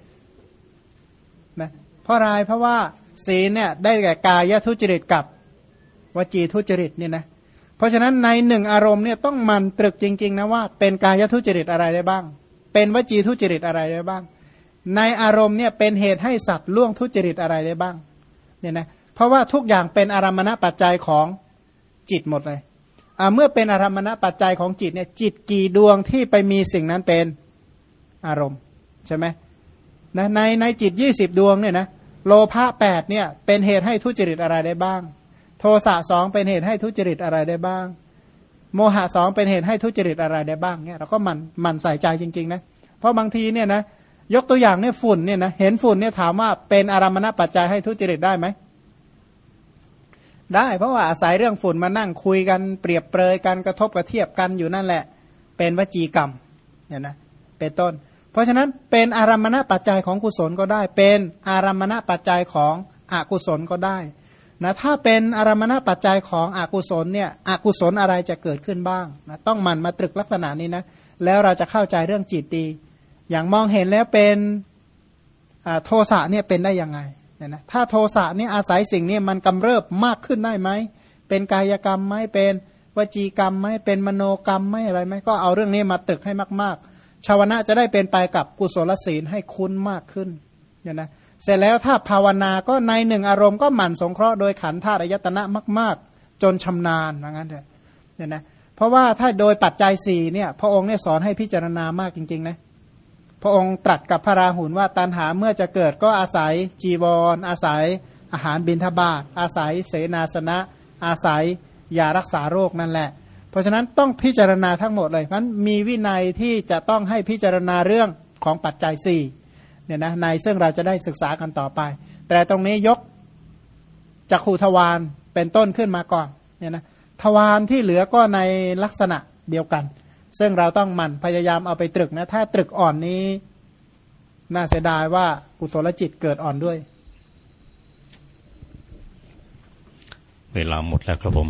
นะเพราะอะไรเพราะว่าศีลเนี่ยได้แก่กายทุจริตกับวจีทุจริตเนี่ยนะเพราะฉะนั้นในหนึ่งอารมณ์เนี่ยต้องมันตรึกจริง ๆ นะว่า เป็นกายทุจริตอะไรได้บ้าง เป็นวจีทุจริตอะไรได้บ้าง ในอารมณ์เนี่ยเป็นเหตุให้สัตว์ล่วงทุจริตอะไรได้บ้างเนี่ยนะ เพราะว่าทุกอย่างเป็นอารมณปัจจัยของจิตหมดเลยเมื่อเป็นอารมณปัจจัยของจิตเนี่ยจิตกี่ดวงที่ไปมีสิ่งนั้นเป็นอารมณ์ใช่ไหมนะในในจิตยี่สิบดวงเนี่ยนะโลภะแปดเนี่ยเป็นเหตุให้ทุจริตอะไรได้บ้าง โทสะสองเป็นเหตุให้ทุจริตอะไรได้บ้าง โมหะสองเป็นเหตุให้ทุจริตอะไรได้บ้างเนี่ยเราก็มันมันใส่ใจจริงๆนะเพราะบางทีเนี่ยนะยกตัวอย่างเนี่ยฝุ่นเนี่ยนะเห็นฝุ่นเนี่ยถามว่าเป็นอารมณปัจจัยให้ทุจริตได้ไหม ได้ เพราะว่าอาศัยเรื่องฝุ่นมานั่งคุยกันเปรียบเปรยกันกระทบกระเทียบกันอยู่นั่นแหละ เป็นวจีกรรมเนี่ยนะเป็นต้น เพราะฉะนั้นเป็นอารมณปัจจัยของกุศลก็ได้ เป็นอารมณปัจจัยของอกุศลก็ได้นะถ้าเป็นอารมณปัจจัยของอกุศลเนี่ยอกุศลอะไรจะเกิดขึ้นบ้างนะต้องมันมาตรึกลักษณะนี้นะแล้วเราจะเข้าใจเรื่องจิตดี อย่างมองเห็นแล้วเป็นโทสะเนี่ยเป็นได้ยังไง เนี่ยนะถ้าโทสะนี่อาศัยสิ่งนี้มันกำเริบมากขึ้นได้ไหม เป็นกายกรรมไหมเป็นวจีกรรมไหมเป็นมโนกรรมไหมอะไรไหมก็เอาเรื่องนี้มาตึกให้มากๆ ชาวนะจะได้เป็นไปกับกุศลศีลให้คุ้นมากขึ้นเนี่ยนะเสร็จแล้วถ้าภาวนาก็ในหนึ่งอารมณ์ก็หมั่นสงเคราะห์โดยขันธ์ธาตุอายตนะมาก ๆ จนชำนาญว่างั้นเถอะเนี่ยนะเพราะว่าถ้าโดยปัจจัยสี่เนี่ยพระองค์เนี่ยสอนให้พิจารณามากจริงๆนะ พระองค์ตรัสกับพระราหุลว่าตันหาเมื่อจะเกิดก็อาศัยจีวรออาศัยอาหารบิณฑบาตอาศัยเสนาสนะ อาศัยยารักษาโรคนั่นแหละ เพราะฉะนั้นต้องพิจารณาทั้งหมดเลยมันมีวินัยที่จะต้องให้พิจารณาเรื่องของปัจจัยสี่เนี่ยนะในซึ่งเราจะได้ศึกษากันต่อไป แต่ตรงนี้ยกจักขูทวารเป็นต้นขึ้นมาก่อนเนี่ยนะทวารที่เหลือก็ในลักษณะเดียวกัน ซึ่งเราต้องหมั่นพยายามเอาไปตรึกนะ ถ้าตรึกอ่อนนี้ น่าเสียดายว่ากุศลจิตเกิดอ่อนด้วย เวลาหมดแล้วครับผม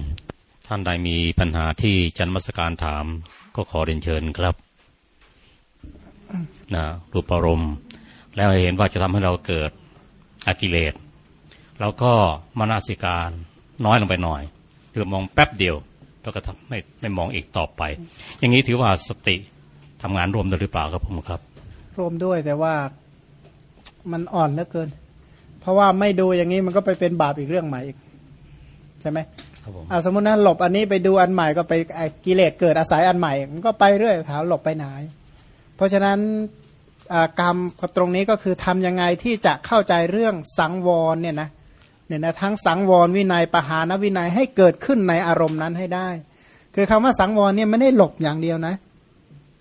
ท่านใดมีปัญหาที่จันมัสการถามก็ขอเรียนเชิญครับนะรูปารมณ์แล้วเห็นว่าจะทำให้เราเกิดอกิเลสแล้วก็มานาสิการน้อยลงไปหน่อย คือมองแป๊บเดียว แล้วก็ทำไม่ไม่มองอีกต่อไป อย่างนี้ถือว่าสติทำงานรวมได้หรือเปล่าครับผมครับ รวมด้วยแต่ว่ามันอ่อนเหลือเกิน เพราะว่าไม่ดูอย่างนี้มันก็ไปเป็นบาปอีกเรื่องใหม่อีกใช่ไหมครับผมเอาสมมตินะหลบอันนี้ไปดูอันใหม่ก็ไปกิเลสเกิดอาศัยอันใหม่ มันก็ไปเรื่อยถามหลบไปไหน เพราะฉะนั้นกรรมตรงนี้ก็คือทํำยังไงที่จะเข้าใจเรื่องสังวรเนี่ยนะ เนี่ยนะทั้งสังวรวินัยปหานวินัยให้เกิดขึ้นในอารมณ์นั้นให้ได้ คือคำว่าสังวรเนี่ยไม่ได้หลบอย่างเดียวนะ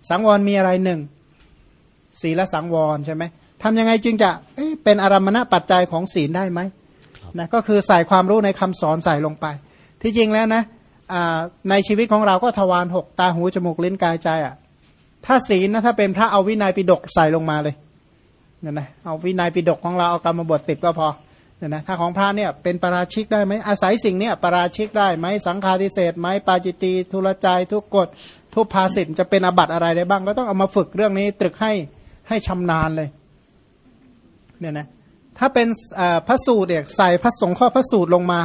สังวรมีอะไรหนึ่งศีลสังวรใช่ไหมทำยังไงจึงจะเเป็นอารมณปัจจัยของศีลได้ไหมนะก็คือใส่ความรู้ในคำสอนใส่ลงไป ที่จริงแล้วนะในชีวิตของเราก็ทวารหกตาหูจมูกลิ้นกายใจอะ่ะถ้าศีลนะถ้าเป็นพระเอาวินัยปิดกใส่ลงมาเลยเนี่ยนะเอาวินัยปิดกของเราเอากรรมบทติดก็พอ เนี่ยนะถ้าของพระเนี่ยเป็นปราชิกได้ไหมอาศัยสิ่งเนี้ยปราชิกได้ไหมสังฆาทิเศษไหมปาจิตีทุลใจทุกกฎทุพภาสิทจะเป็นอบัตอะไรได้บ้าง ก็ต้องเอามาฝึกเรื่องนี้ตรึกให้ให้ชำนาญเลยเนี่ยนะถ้าเป็นพระสูตรเนี่ยใส่พระสงฆ์ข้อพระสูตรลงมา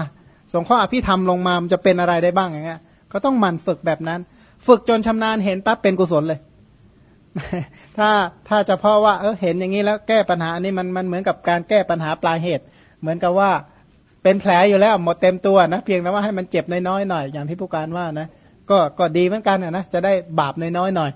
สงฆ์ข้ออภิธรรมลงมามันจะเป็นอะไรได้บ้างอย่างเงี้ยก็ต้องหมั่นฝึกแบบนั้น ฝึกจนชำนาญเห็นปั๊บเป็นกุศลเลย ถ้าถ้าเฉพาะว่าเออเห็นอย่างนี้แล้วแก้ปัญหาอันนี้มันมันเหมือนกับการแก้ปัญหาปลายเหตุ เหมือนกับว่าเป็นแผลอยู่แล้วหมดเต็มตัวนะเพียงแต่ว่าให้มันเจ็บน้อยๆหน่อยอย่างที่ผู้การว่านะก็ก็ดีเหมือนกันนะจะได้บาปน้อยๆหน่อย